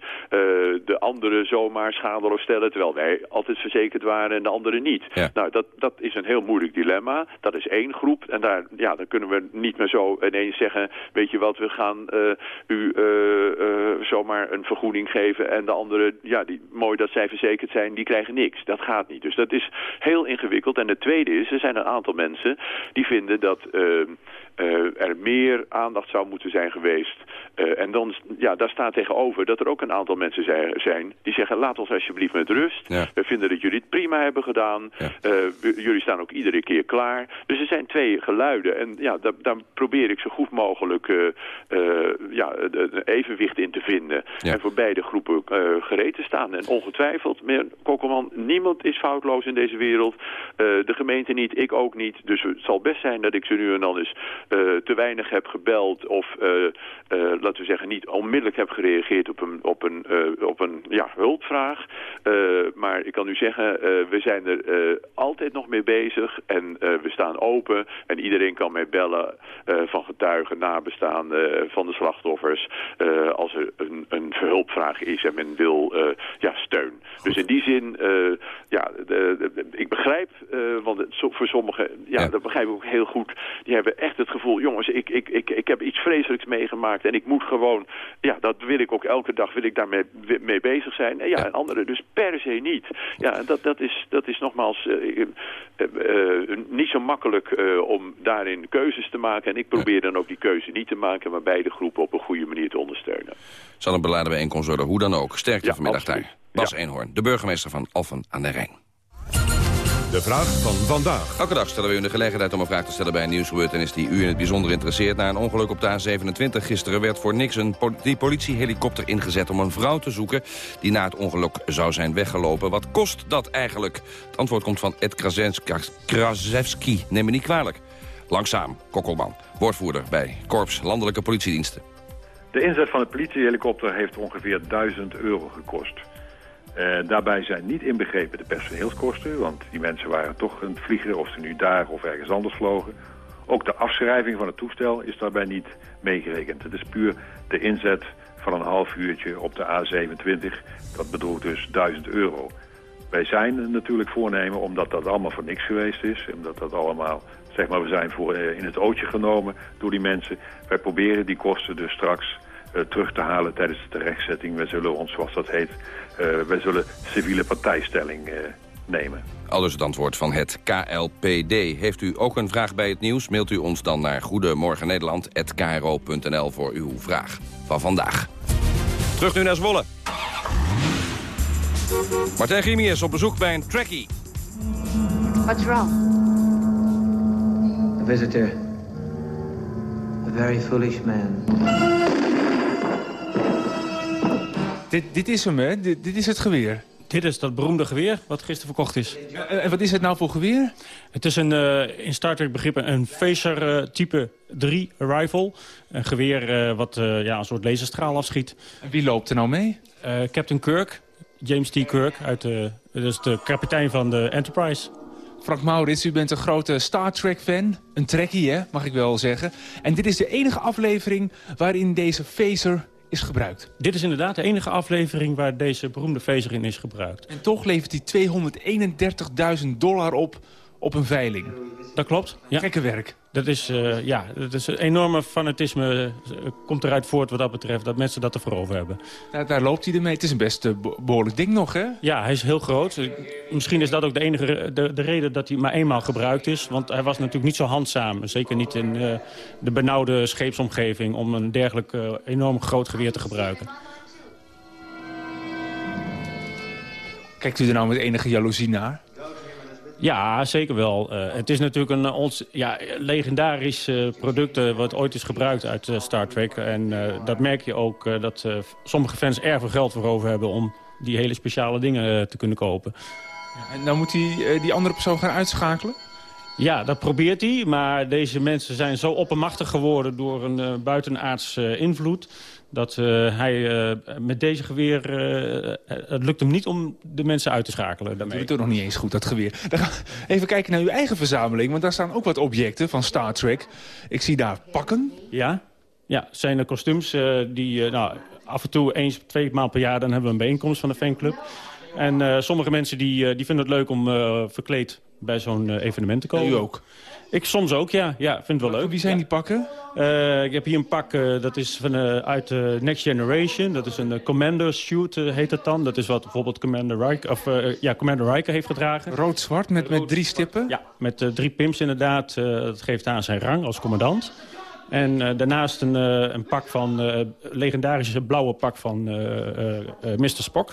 de anderen zomaar schadeloos stellen... terwijl wij altijd verzekerd waren en de anderen niet? Nou, dat, dat is een heel moeilijk dilemma. Dat is één groep. En daar, ja, dan kunnen we niet meer zo ineens zeggen... weet je wat, we gaan eh, u eh, eh, zomaar een vergoeding geven... en de anderen, ja, die, mooi dat zij verzekerd zijn, die krijgen niks. Dat gaat niet. Dus dat is heel ingewikkeld. En het tweede is, er zijn een aantal mensen die vinden dat... eh, er meer aandacht zou moeten zijn geweest. Eh, en dan, ja, daar staat tegenover dat er ook een aantal mensen zijn, die zeggen... laat ons alsjeblieft met rust. We vinden dat jullie het prima hebben gedaan. Eh, jullie staan ook iedere keer klaar. Dus er zijn twee geluiden. En ja, daar, daar probeer ik zo goed mogelijk ja, een evenwicht in te vinden. En voor beide groepen gereed te staan. En ongetwijfeld, meneer Kokkelman, niemand is foutloos in deze wereld. De gemeente niet, ik ook niet. Dus het zal best zijn dat ik ze nu en dan eens te weinig heb gebeld... of, eh, eh, laten we zeggen, niet onmiddellijk heb gereageerd op een, op een, eh, op een ja, hulpvraag. Eh, maar ik kan u zeggen, eh, we zijn er eh, altijd nog mee bezig... en eh, we staan open en iedereen kan mij bellen... eh, van getuigen, nabestaanden, eh, van de slachtoffers... eh, als er een, een hulpvraag is en men wil eh, ja, steun. Dus in die zin, eh, ja, de, de- de- ik begrijp, eh, want het, voor sommigen, ja, dat begrijp ik ook heel goed... die hebben echt het gevoel, jongens, ik, ik, ik, ik heb iets vreselijks meegemaakt... en ik moet gewoon, ja, dat wil ik ook elke dag, wil ik daarmee mee bezig zijn. En ja, en anderen dus per se niet. Ja, dat, dat, is, dat is nogmaals eh, eh, eh, niet zo makkelijk om daarin keuzes te maken. En ik probeer dan ook die keuze niet te maken... maar beide groepen op een goede manier te ondersteunen. Zal een beladen bijeenkomst worden, hoe dan ook. Sterkte vanmiddag daar. Bas Eenhoorn, de burgemeester van Alphen aan de Rijn. De vraag van vandaag. Elke dag stellen we u de gelegenheid om een vraag te stellen bij een nieuwsgebeurtenis die u in het bijzonder interesseert. Na een ongeluk op de A27 gisteren werd voor niks een politiehelikopter ingezet om een vrouw te zoeken die na het ongeluk zou zijn weggelopen. Wat kost dat eigenlijk? Het antwoord komt van Ed Krasewski. Neem me niet kwalijk. Langzaam, Kokkelman, woordvoerder bij Korps Landelijke Politiediensten. De inzet van de politiehelikopter heeft ongeveer 1000 euro gekost. Eh, daarbij zijn niet inbegrepen de personeelskosten, want die mensen waren toch aan het vliegen, of ze nu daar of ergens anders vlogen. Ook de afschrijving van het toestel is daarbij niet meegerekend. Het is puur de inzet van een half uurtje op de A27. Dat bedroeg dus 1000 euro. Wij zijn natuurlijk voornemen, omdat dat allemaal voor niks geweest is, omdat dat allemaal, zeg maar, we zijn voor eh, in het ootje genomen door die mensen. Wij proberen die kosten dus straks terug te halen tijdens de terechtzetting. We zullen ons, zoals dat heet, eh wij zullen civiele partijstelling eh, nemen. Al dus het antwoord van het KLPD. Heeft u ook een vraag bij het nieuws? Mailt u ons dan naar goedemorgennederland.kro.nl voor uw vraag van vandaag. Terug nu naar Zwolle. Martijn Grimi is op bezoek bij een trackie. What's wrong? A visitor. A very foolish man. Dit, dit is hem, hè? Dit, dit is het geweer. Dit is dat beroemde geweer wat gisteren verkocht is. En, en wat is het nou voor geweer? Het is een, eh, in Star Trek begrippen een phaser eh, type 3 rifle. Een geweer eh, wat ja, een soort laserstraal afschiet. En wie loopt er nou mee? Captain Kirk, James T. Kirk, uit de, is de kapitein van de Enterprise. Frank Maurits, u bent een grote Star Trek-fan. Een trekkie, hè, mag ik wel zeggen. En dit is de enige aflevering waarin deze phaser is gebruikt. Dit is inderdaad de enige aflevering waar deze beroemde phaser in is gebruikt. En toch levert hij 231.000 dollar op op een veiling. Dat klopt. Ja. Gekke werk. Dat is, eh, ja, dat is een enorme fanatisme eh, komt eruit voort wat dat betreft. Dat mensen dat ervoor over hebben. Daar, daar loopt hij ermee. Het is een best eh, be- behoorlijk ding nog, hè? Ja, hij is heel groot. Misschien is dat ook de enige de, de reden dat hij maar eenmaal gebruikt is. Want hij was natuurlijk niet zo handzaam. Zeker niet in de benauwde scheepsomgeving... om een dergelijk enorm groot geweer te gebruiken. Kijkt u er nou met enige jaloezie naar? Ja, zeker wel. Eh, het is natuurlijk een eh, ons, ja, legendarisch eh, product wat ooit is gebruikt uit Star Trek. En dat merk je ook dat sommige fans erg veel geld voor over hebben... om die hele speciale dingen te kunnen kopen. En dan moet hij die andere persoon gaan uitschakelen? Ja, dat probeert hij. Maar deze mensen zijn zo oppermachtig geworden door een buitenaards eh, invloed... dat eh, hij eh, met deze geweer... eh, het lukt hem niet om de mensen uit te schakelen Dat daarmee. doet het nog niet eens goed, dat geweer. Even kijken naar uw eigen verzameling, want daar staan ook wat objecten van Star Trek. Ik zie daar pakken. Ja, ja zijn de kostuums die nou, af en toe eens, twee maal per jaar... dan hebben we een bijeenkomst van de fanclub. En sommige mensen die, die vinden het leuk om verkleed bij zo'n evenement te komen. U ook? Ik soms ook, ja. Ja, vind het wel leuk. Wie zijn die pakken? Eh, ik heb hier een pak, eh, dat is van, eh, uit Next Generation. Dat is een Commander eh, heet dat dan. Dat is wat bijvoorbeeld Commander Riker, of, ja, Commander Riker heeft gedragen. Rood-zwart met, met drie stippen? Ja, met drie pimps inderdaad. Dat geeft aan zijn rang als commandant. En daarnaast een, een pak van, eh legendarische blauwe pak van Mr. Spock.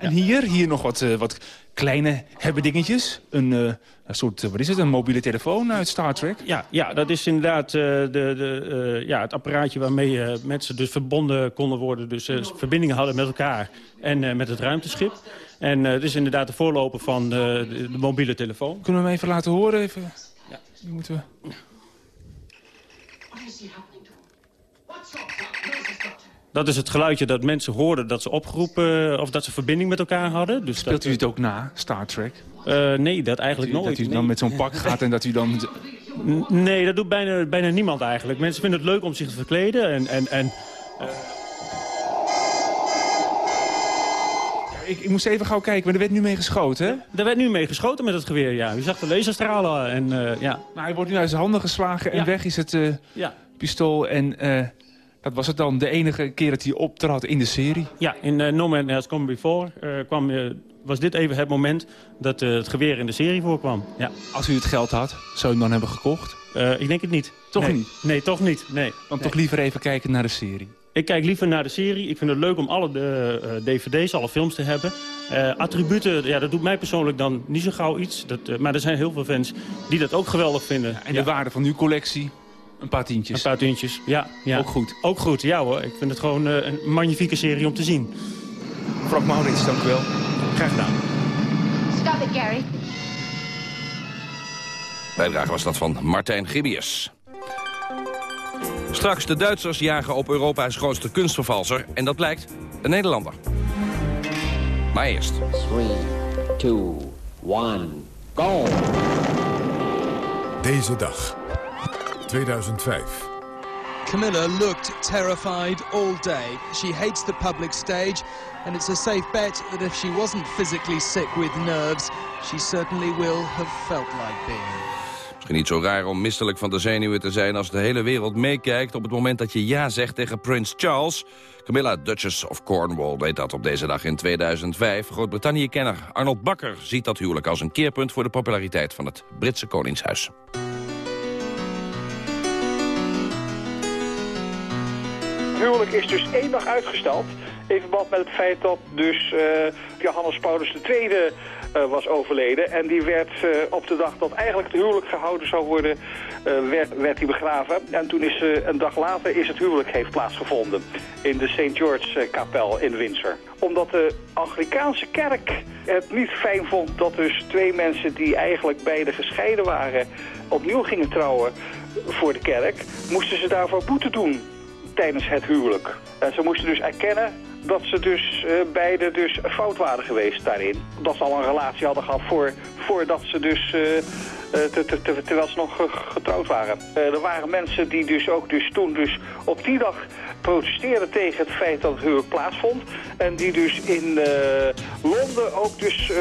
En hier, hier nog wat, eh, wat kleine hebbedingetjes. Een, eh, een soort, eh, wat is het, een mobiele telefoon uit Star Trek. Ja, ja dat is inderdaad de, de, ja, het apparaatje waarmee mensen dus verbonden konden worden. Dus verbindingen hadden met elkaar en met het ruimteschip. En het is inderdaad de voorloper van de, de mobiele telefoon. Kunnen we hem even laten horen? Even? Ja. Moeten we... Dat is het geluidje dat mensen hoorden dat ze opgeroepen... of dat ze verbinding met elkaar hadden. Dus Speelt dat, u het ook na, Star Trek? Eh, nee, dat eigenlijk Dat u, nooit. dat u nee. dan met zo'n pak gaat en dat u dan... Nee, dat doet bijna, bijna niemand eigenlijk. Mensen vinden het leuk om zich te verkleden. En, en, en, Ik, ik moest even gauw kijken, maar er werd nu mee geschoten, hè? er werd nu mee geschoten met het geweer, ja. U zag de laserstralen en eh, ja. Nou, hij wordt nu uit zijn handen geslagen en Ja. weg is het eh, Ja. pistool. En eh, dat was het dan de enige keer dat hij optrad in de serie. Ja, in uh, No Man Has Come Before eh, kwam, eh, was dit even het moment dat het geweer in de serie voorkwam. Ja. Als u het geld had, zou u hem dan hebben gekocht? Ik denk het niet. Toch Nee. niet? Nee, toch niet. Nee. Dan Nee. toch liever even kijken naar de serie. Ik kijk liever naar de serie. Ik vind het leuk om alle de, dvd's, alle films te hebben. Attributen, ja, dat doet mij persoonlijk dan niet zo gauw iets. Dat, maar er zijn heel veel fans die dat ook geweldig vinden. En de waarde van uw collectie, een paar tientjes. Een paar tientjes, ja, ja. Ook goed. Ook goed, ja hoor. Ik vind het gewoon eh, een magnifieke serie om te zien. Frank Maurits, dank u wel. Graag gedaan. Stop it, Gary. Bijdrage was dat van Martijn Gribbius. Straks de Duitsers jagen op Europa's grootste kunstvervalser. En dat blijkt een Nederlander. Maar eerst. 3, 2, 1, go! Deze dag. 2005. Camilla looked terrified all day. She hates the public stage, and it's a safe bet that if she wasn't physically sick with nerves, she certainly will have felt like being. Misschien niet zo raar om misselijk van de zenuwen te zijn... als de hele wereld meekijkt op het moment dat je ja zegt tegen Prins Charles. Camilla, Duchess of Cornwall, deed dat op deze dag in 2005. Groot-Brittannië-kenner Arnold Bakker ziet dat huwelijk als een keerpunt... voor de populariteit van het Britse Koningshuis. Huwelijk is dus één dag uitgesteld. In verband met het feit dat dus eh, Johannes Paulus II eh, was overleden. En die werd eh, op de dag dat eigenlijk het huwelijk gehouden zou worden, werd, werd hij begraven. En toen is een dag later is het huwelijk heeft plaatsgevonden in de St. George kapel in Windsor. Omdat de Anglikaanse kerk het niet fijn vond dat dus twee mensen die eigenlijk beide gescheiden waren opnieuw gingen trouwen voor de kerk, moesten ze daarvoor boete doen tijdens het huwelijk. En ze moesten dus erkennen dat ze dus eh, beide dus fout waren geweest daarin. Dat ze al een relatie hadden gehad voor, voordat ze dus... eh, eh, te- te- te- terwijl ze nog eh, getrouwd waren. Eh, er waren mensen die dus ook dus toen dus op die dag protesteerden tegen het feit dat het huwelijk plaatsvond. En die dus in eh, Londen ook dus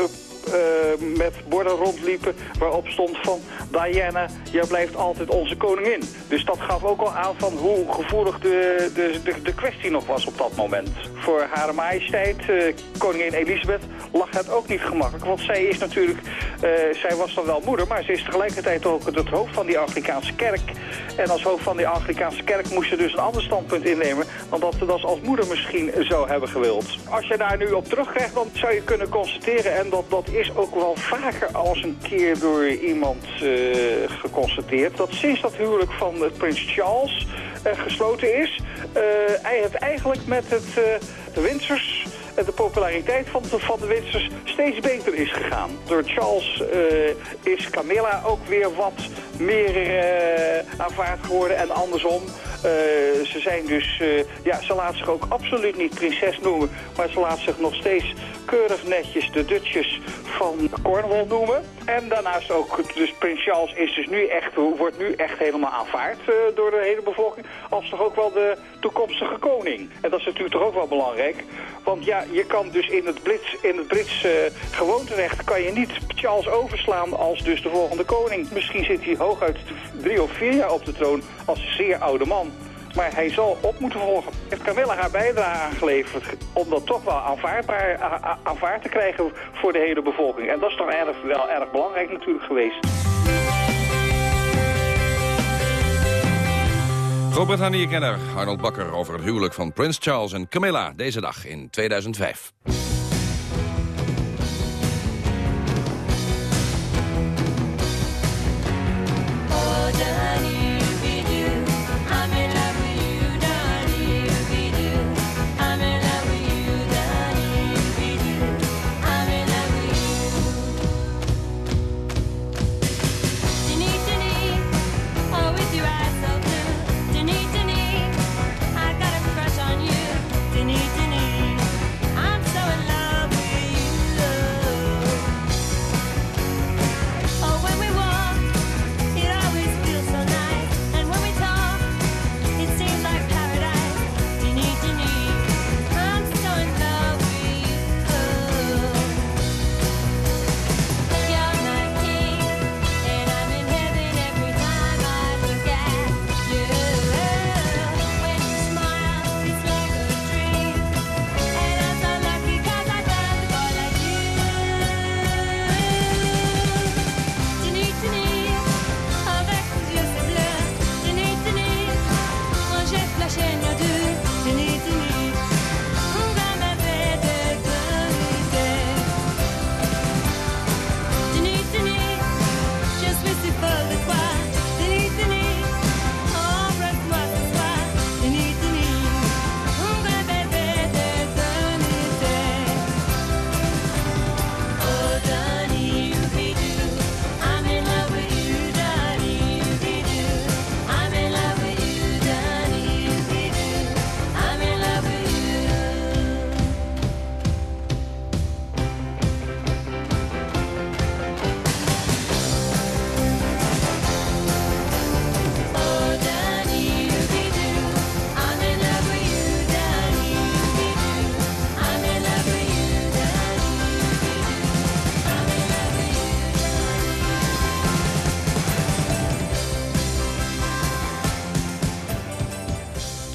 eh, met borden rondliepen waarop stond van Diana, jij blijft altijd onze koningin. Dus dat gaf ook al aan van hoe gevoelig de, de, de, kwestie nog was op dat moment. Voor Hare Majesteit, eh, koningin Elisabeth, lag het ook niet gemakkelijk. Want zij is natuurlijk, zij was dan wel moeder, maar ze is tegelijkertijd ook het hoofd van die Anglikaanse kerk. En als hoofd van die Anglikaanse kerk moest ze dus een ander standpunt innemen dan dat ze dat als moeder misschien zou hebben gewild. Als je daar nu op terugkrijgt, dan zou je kunnen constateren, en dat, dat is ook wel vaker als een keer door iemand eh, geconstateerd, dat sinds dat huwelijk van eh, prins Charles eh, gesloten is, eh, hij het eigenlijk met het, eh, de Windsors en de populariteit van de, van de Windsors steeds beter is gegaan. Door Charles eh, is Camilla ook weer wat meer eh, aanvaard geworden en andersom. Eh, ze zijn dus, eh, ja, ze laat zich ook absoluut niet prinses noemen, maar ze laat zich nog steeds keurig netjes de Dutches van Cornwall noemen. En daarnaast ook, dus prins Charles is dus nu echt, wordt nu echt helemaal aanvaard eh, door de hele bevolking, als toch ook wel de toekomstige koning. En dat is natuurlijk toch ook wel belangrijk, want ja, je kan dus in het, Brits, in het Brits eh, gewoonterecht kan je niet Charles overslaan als dus de volgende koning. Misschien zit hij hooguit drie of vier jaar op de troon als zeer oude man. Maar hij zal op moeten volgen. Heeft Camilla haar bijdrage aangeleverd om dat toch wel aanvaardbaar, aanvaard te krijgen voor de hele bevolking. En dat is toch erg, wel erg belangrijk natuurlijk geweest. Groot-Brittannië-kenner Arnold Bakker over het huwelijk van Prins Charles en Camilla deze dag in 2005. I'm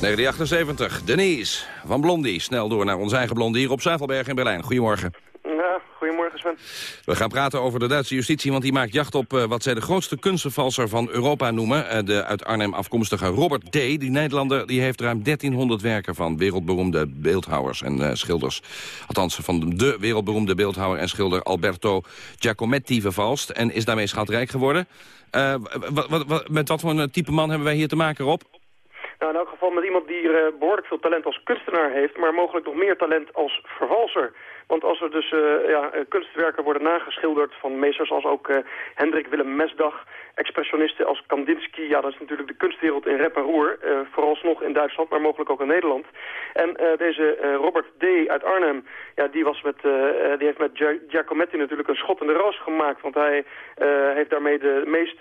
1978, Denise van Blondie. Snel door naar onze eigen Blondie hier op Zuivelberg in Berlijn. Goedemorgen. Ja, goedemorgen Sven. We gaan praten over de Duitse justitie, want die maakt jacht op eh, wat zij de grootste kunstenvalser van Europa noemen. Eh, de uit Arnhem afkomstige Robert D. Die Nederlander die heeft ruim 1300 werken van wereldberoemde beeldhouwers en eh, schilders. Althans, van de wereldberoemde beeldhouwer en schilder Alberto Giacometti vervalst. En is daarmee schatrijk geworden. Wat- wat- wat- met wat voor een type man hebben wij hier te maken, Rob? Nou, in elk geval met iemand die eh, behoorlijk veel talent als kunstenaar heeft, maar mogelijk nog meer talent als vervalser. Want als er dus eh, ja, eh, kunstwerken worden nageschilderd van meesters als ook eh, Hendrik Willem Mesdag, expressionisten als Kandinsky, ja, dat is natuurlijk de kunstwereld in rep en roer, eh, vooralsnog in Duitsland, maar mogelijk ook in Nederland. En deze Robert D. uit Arnhem, ja, die, was met, die heeft met Gia- Giacometti natuurlijk een schot in de roos gemaakt, want hij heeft daarmee de meest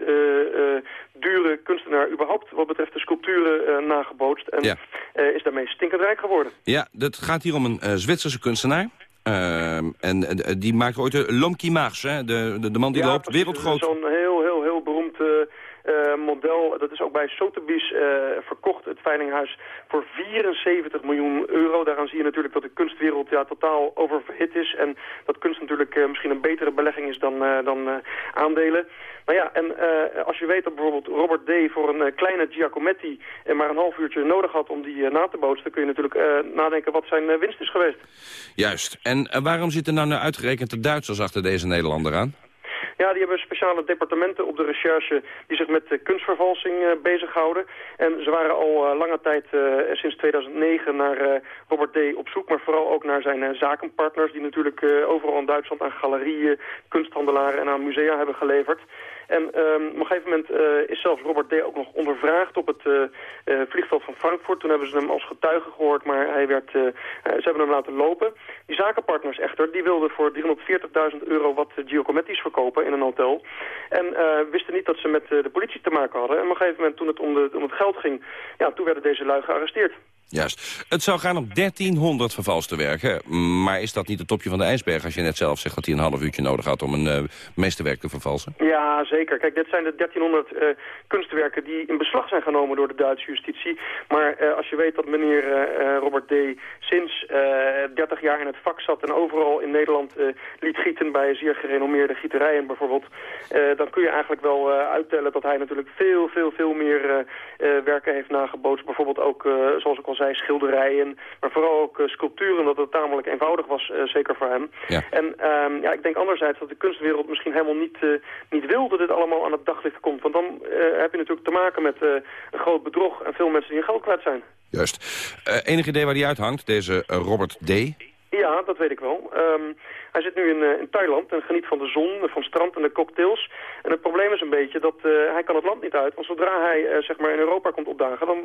dure kunstenaar überhaupt wat betreft de sculpturen nagebootst en Ja. is daarmee stinkend rijk geworden. Ja, het gaat hier om een Zwitserse kunstenaar. Ehm, en eh, die maakte ooit de L'Homme qui marche, hè? De, de, de man die Ja, loopt, wereldgroot. Zo'n heel, heel, heel beroemd eh, model. Dat is ook bij Sotheby's eh, verkocht, het Veilinghuis, voor 74 miljoen euro. Daaraan zie je natuurlijk dat de kunstwereld ja, totaal oververhit is. En dat kunst natuurlijk eh, misschien een betere belegging is dan, eh, dan eh, aandelen. Maar ja, en eh, als je weet dat bijvoorbeeld Robert D. voor een eh, kleine Giacometti eh, maar een half uurtje nodig had om die eh, na te bootsen, dan kun je natuurlijk eh, nadenken wat zijn eh, winst is geweest. Juist. En eh, waarom zitten nou, nou uitgerekend de Duitsers achter deze Nederlander aan? Ja, die hebben speciale departementen op de recherche die zich met eh, kunstvervalsing eh, bezighouden. En ze waren al eh, lange tijd, sinds 2009, naar Robert D. op zoek. Maar vooral ook naar zijn zakenpartners die natuurlijk overal in Duitsland aan galerieën, kunsthandelaren en aan musea hebben geleverd. En ehm, op een gegeven moment eh, is zelfs Robert D. ook nog ondervraagd op het eh, eh, vliegveld van Frankfurt. Toen hebben ze hem als getuige gehoord, maar hij werd, ze hebben hem laten lopen. Die zakenpartners echter, die wilden voor 340.000 euro wat Giacometti's verkopen in een hotel. En wisten niet dat ze met de politie te maken hadden. En op een gegeven moment, toen het om, de, om het geld ging, ja, toen werden deze lui gearresteerd. Juist. Het zou gaan om 1300 vervalste werken. Maar is dat niet het topje van de ijsberg als je net zelf zegt dat hij een half uurtje nodig had om een uh, meesterwerk te vervalsen? Ja, zeker. Kijk, dit zijn de 1300 uh, kunstwerken die in beslag zijn genomen door de Duitse justitie. Maar uh, als je weet dat meneer Robert D. sinds 30 jaar in het vak zat en overal in Nederland liet gieten bij zeer gerenommeerde gieterijen bijvoorbeeld, dan kun je eigenlijk wel uittellen dat hij natuurlijk veel, veel, veel meer werken heeft nagebootst. Bijvoorbeeld ook, zoals ik al zei, schilderijen, maar vooral ook sculpturen, dat het tamelijk eenvoudig was, zeker voor hem. Ja. En um, ja, ik denk anderzijds dat de kunstwereld misschien helemaal niet, uh, niet wil dat dit allemaal aan het daglicht komt. Want dan heb je natuurlijk te maken met een groot bedrog en veel mensen die hun geld kwijt zijn. Juist. enig idee waar die uithangt, deze Robert D.? Ja, dat weet ik wel. Um, hij zit nu in, uh, in Thailand en geniet van de zon, van strand en de cocktails. En het probleem is een beetje dat uh, hij kan het land niet uit. Want zodra hij uh, zeg maar in Europa komt opdagen, dan,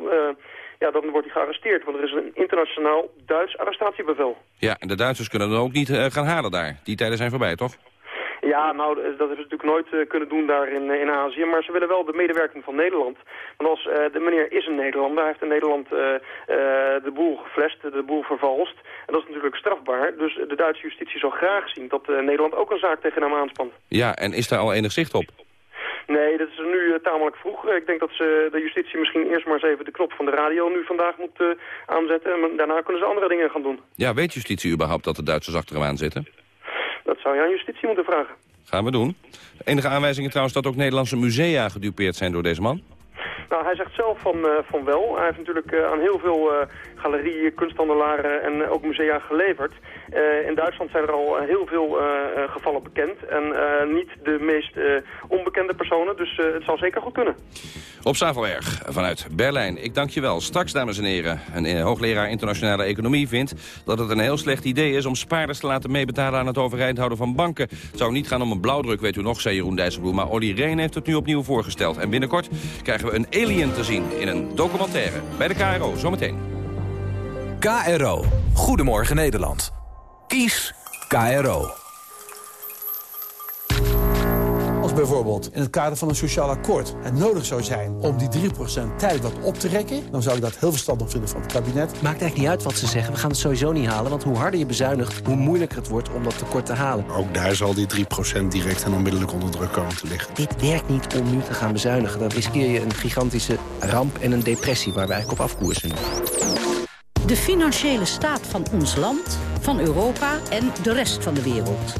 ja, dan wordt hij gearresteerd. Want er is een internationaal Duits arrestatiebevel. Ja, en de Duitsers kunnen dan ook niet gaan halen daar. Die tijden zijn voorbij, toch? Ja, nou, dat hebben ze natuurlijk nooit uh, kunnen doen daar in, uh, in Azië. Maar ze willen wel de medewerking van Nederland. Want als uh, de meneer is een Nederlander, hij heeft in Nederland de boel geflesd, de boel vervalst. En dat is natuurlijk strafbaar. Dus de Duitse justitie zal graag zien dat Nederland ook een zaak tegen hem aanspant. Ja, en is daar al enig zicht op? Nee, dat is nu uh, tamelijk vroeg. Ik denk dat ze de justitie misschien eerst maar eens even de knop van de radio nu vandaag moet uh, aanzetten. En daarna kunnen ze andere dingen gaan doen. Ja, weet justitie überhaupt dat de Duitsers achter hem aan zitten? Dat zou je aan justitie moeten vragen. Gaan we doen. Enige aanwijzingen trouwens dat ook Nederlandse musea gedupeerd zijn door deze man? Nou, hij zegt zelf van, uh, van wel. Hij heeft natuurlijk uh, aan heel veel uh, galerieën, kunsthandelaren en ook musea geleverd. in Duitsland zijn er al heel veel gevallen bekend. En niet de meest onbekende personen, dus het zal zeker goed kunnen. Op Zavelberg vanuit Berlijn. Ik dank je wel. Straks, dames en heren, een hoogleraar internationale economie vindt... dat het een heel slecht idee is om spaarders te laten meebetalen... aan het overeind houden van banken. Het zou niet gaan om een blauwdruk, weet u nog, zei Jeroen Dijsselbloem. Maar Olly Reen heeft het nu opnieuw voorgesteld. En binnenkort krijgen we een alien te zien in een documentaire. Bij de KRO, zometeen. KRO. Goedemorgen Nederland. Kies KRO. Als bijvoorbeeld in het kader van een sociaal akkoord het nodig zou zijn om die 3% tijd wat op te rekken, dan zou ik dat heel verstandig vinden van het kabinet. Maakt eigenlijk niet uit wat ze zeggen, we gaan het sowieso niet halen. Want hoe harder je bezuinigt, hoe moeilijker het wordt om dat tekort te halen. Ook daar zal die 3% direct en onmiddellijk onder druk komen te liggen. Dit werkt niet om nu te gaan bezuinigen. Dan riskeer je een gigantische ramp en een depressie waar we eigenlijk op afkoersen. De financiële staat van ons land, van Europa en de rest van de wereld.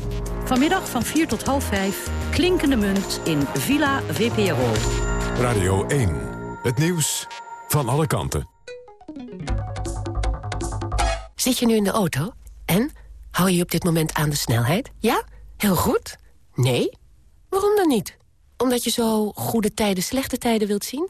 Vanmiddag van 4 tot half 5, klinkende munt in Villa VPRO. Radio 1, het nieuws van alle kanten. Zit je nu in de auto? En? Hou je op dit moment aan de snelheid? Ja? Heel goed? Nee? Waarom dan niet? Omdat je zo goede tijden, slechte tijden wilt zien?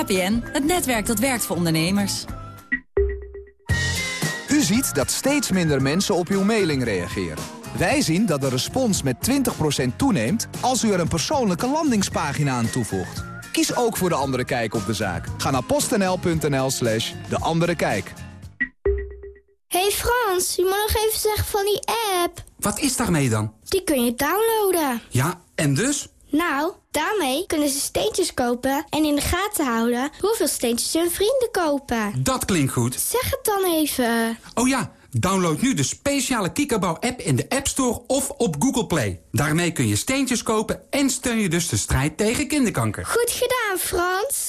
KPN, het netwerk dat werkt voor ondernemers. U ziet dat steeds minder mensen op uw mailing reageren. Wij zien dat de respons met 20% toeneemt als u er een persoonlijke landingspagina aan toevoegt. Kies ook voor De Andere Kijk op de zaak. Ga naar postnl.nl slash De Andere Kijk. hey Frans, je moet nog even zeggen van die app. Wat is daarmee dan? Die kun je downloaden. Ja, en dus? Nou, daarmee kunnen ze steentjes kopen en in de gaten houden hoeveel steentjes hun vrienden kopen. Dat klinkt goed. Zeg het dan even. Oh ja, download nu de speciale Kikkerbouw-app in de App Store of op Google Play. Daarmee kun je steentjes kopen en steun je dus de strijd tegen kinderkanker. Goed gedaan, Frans.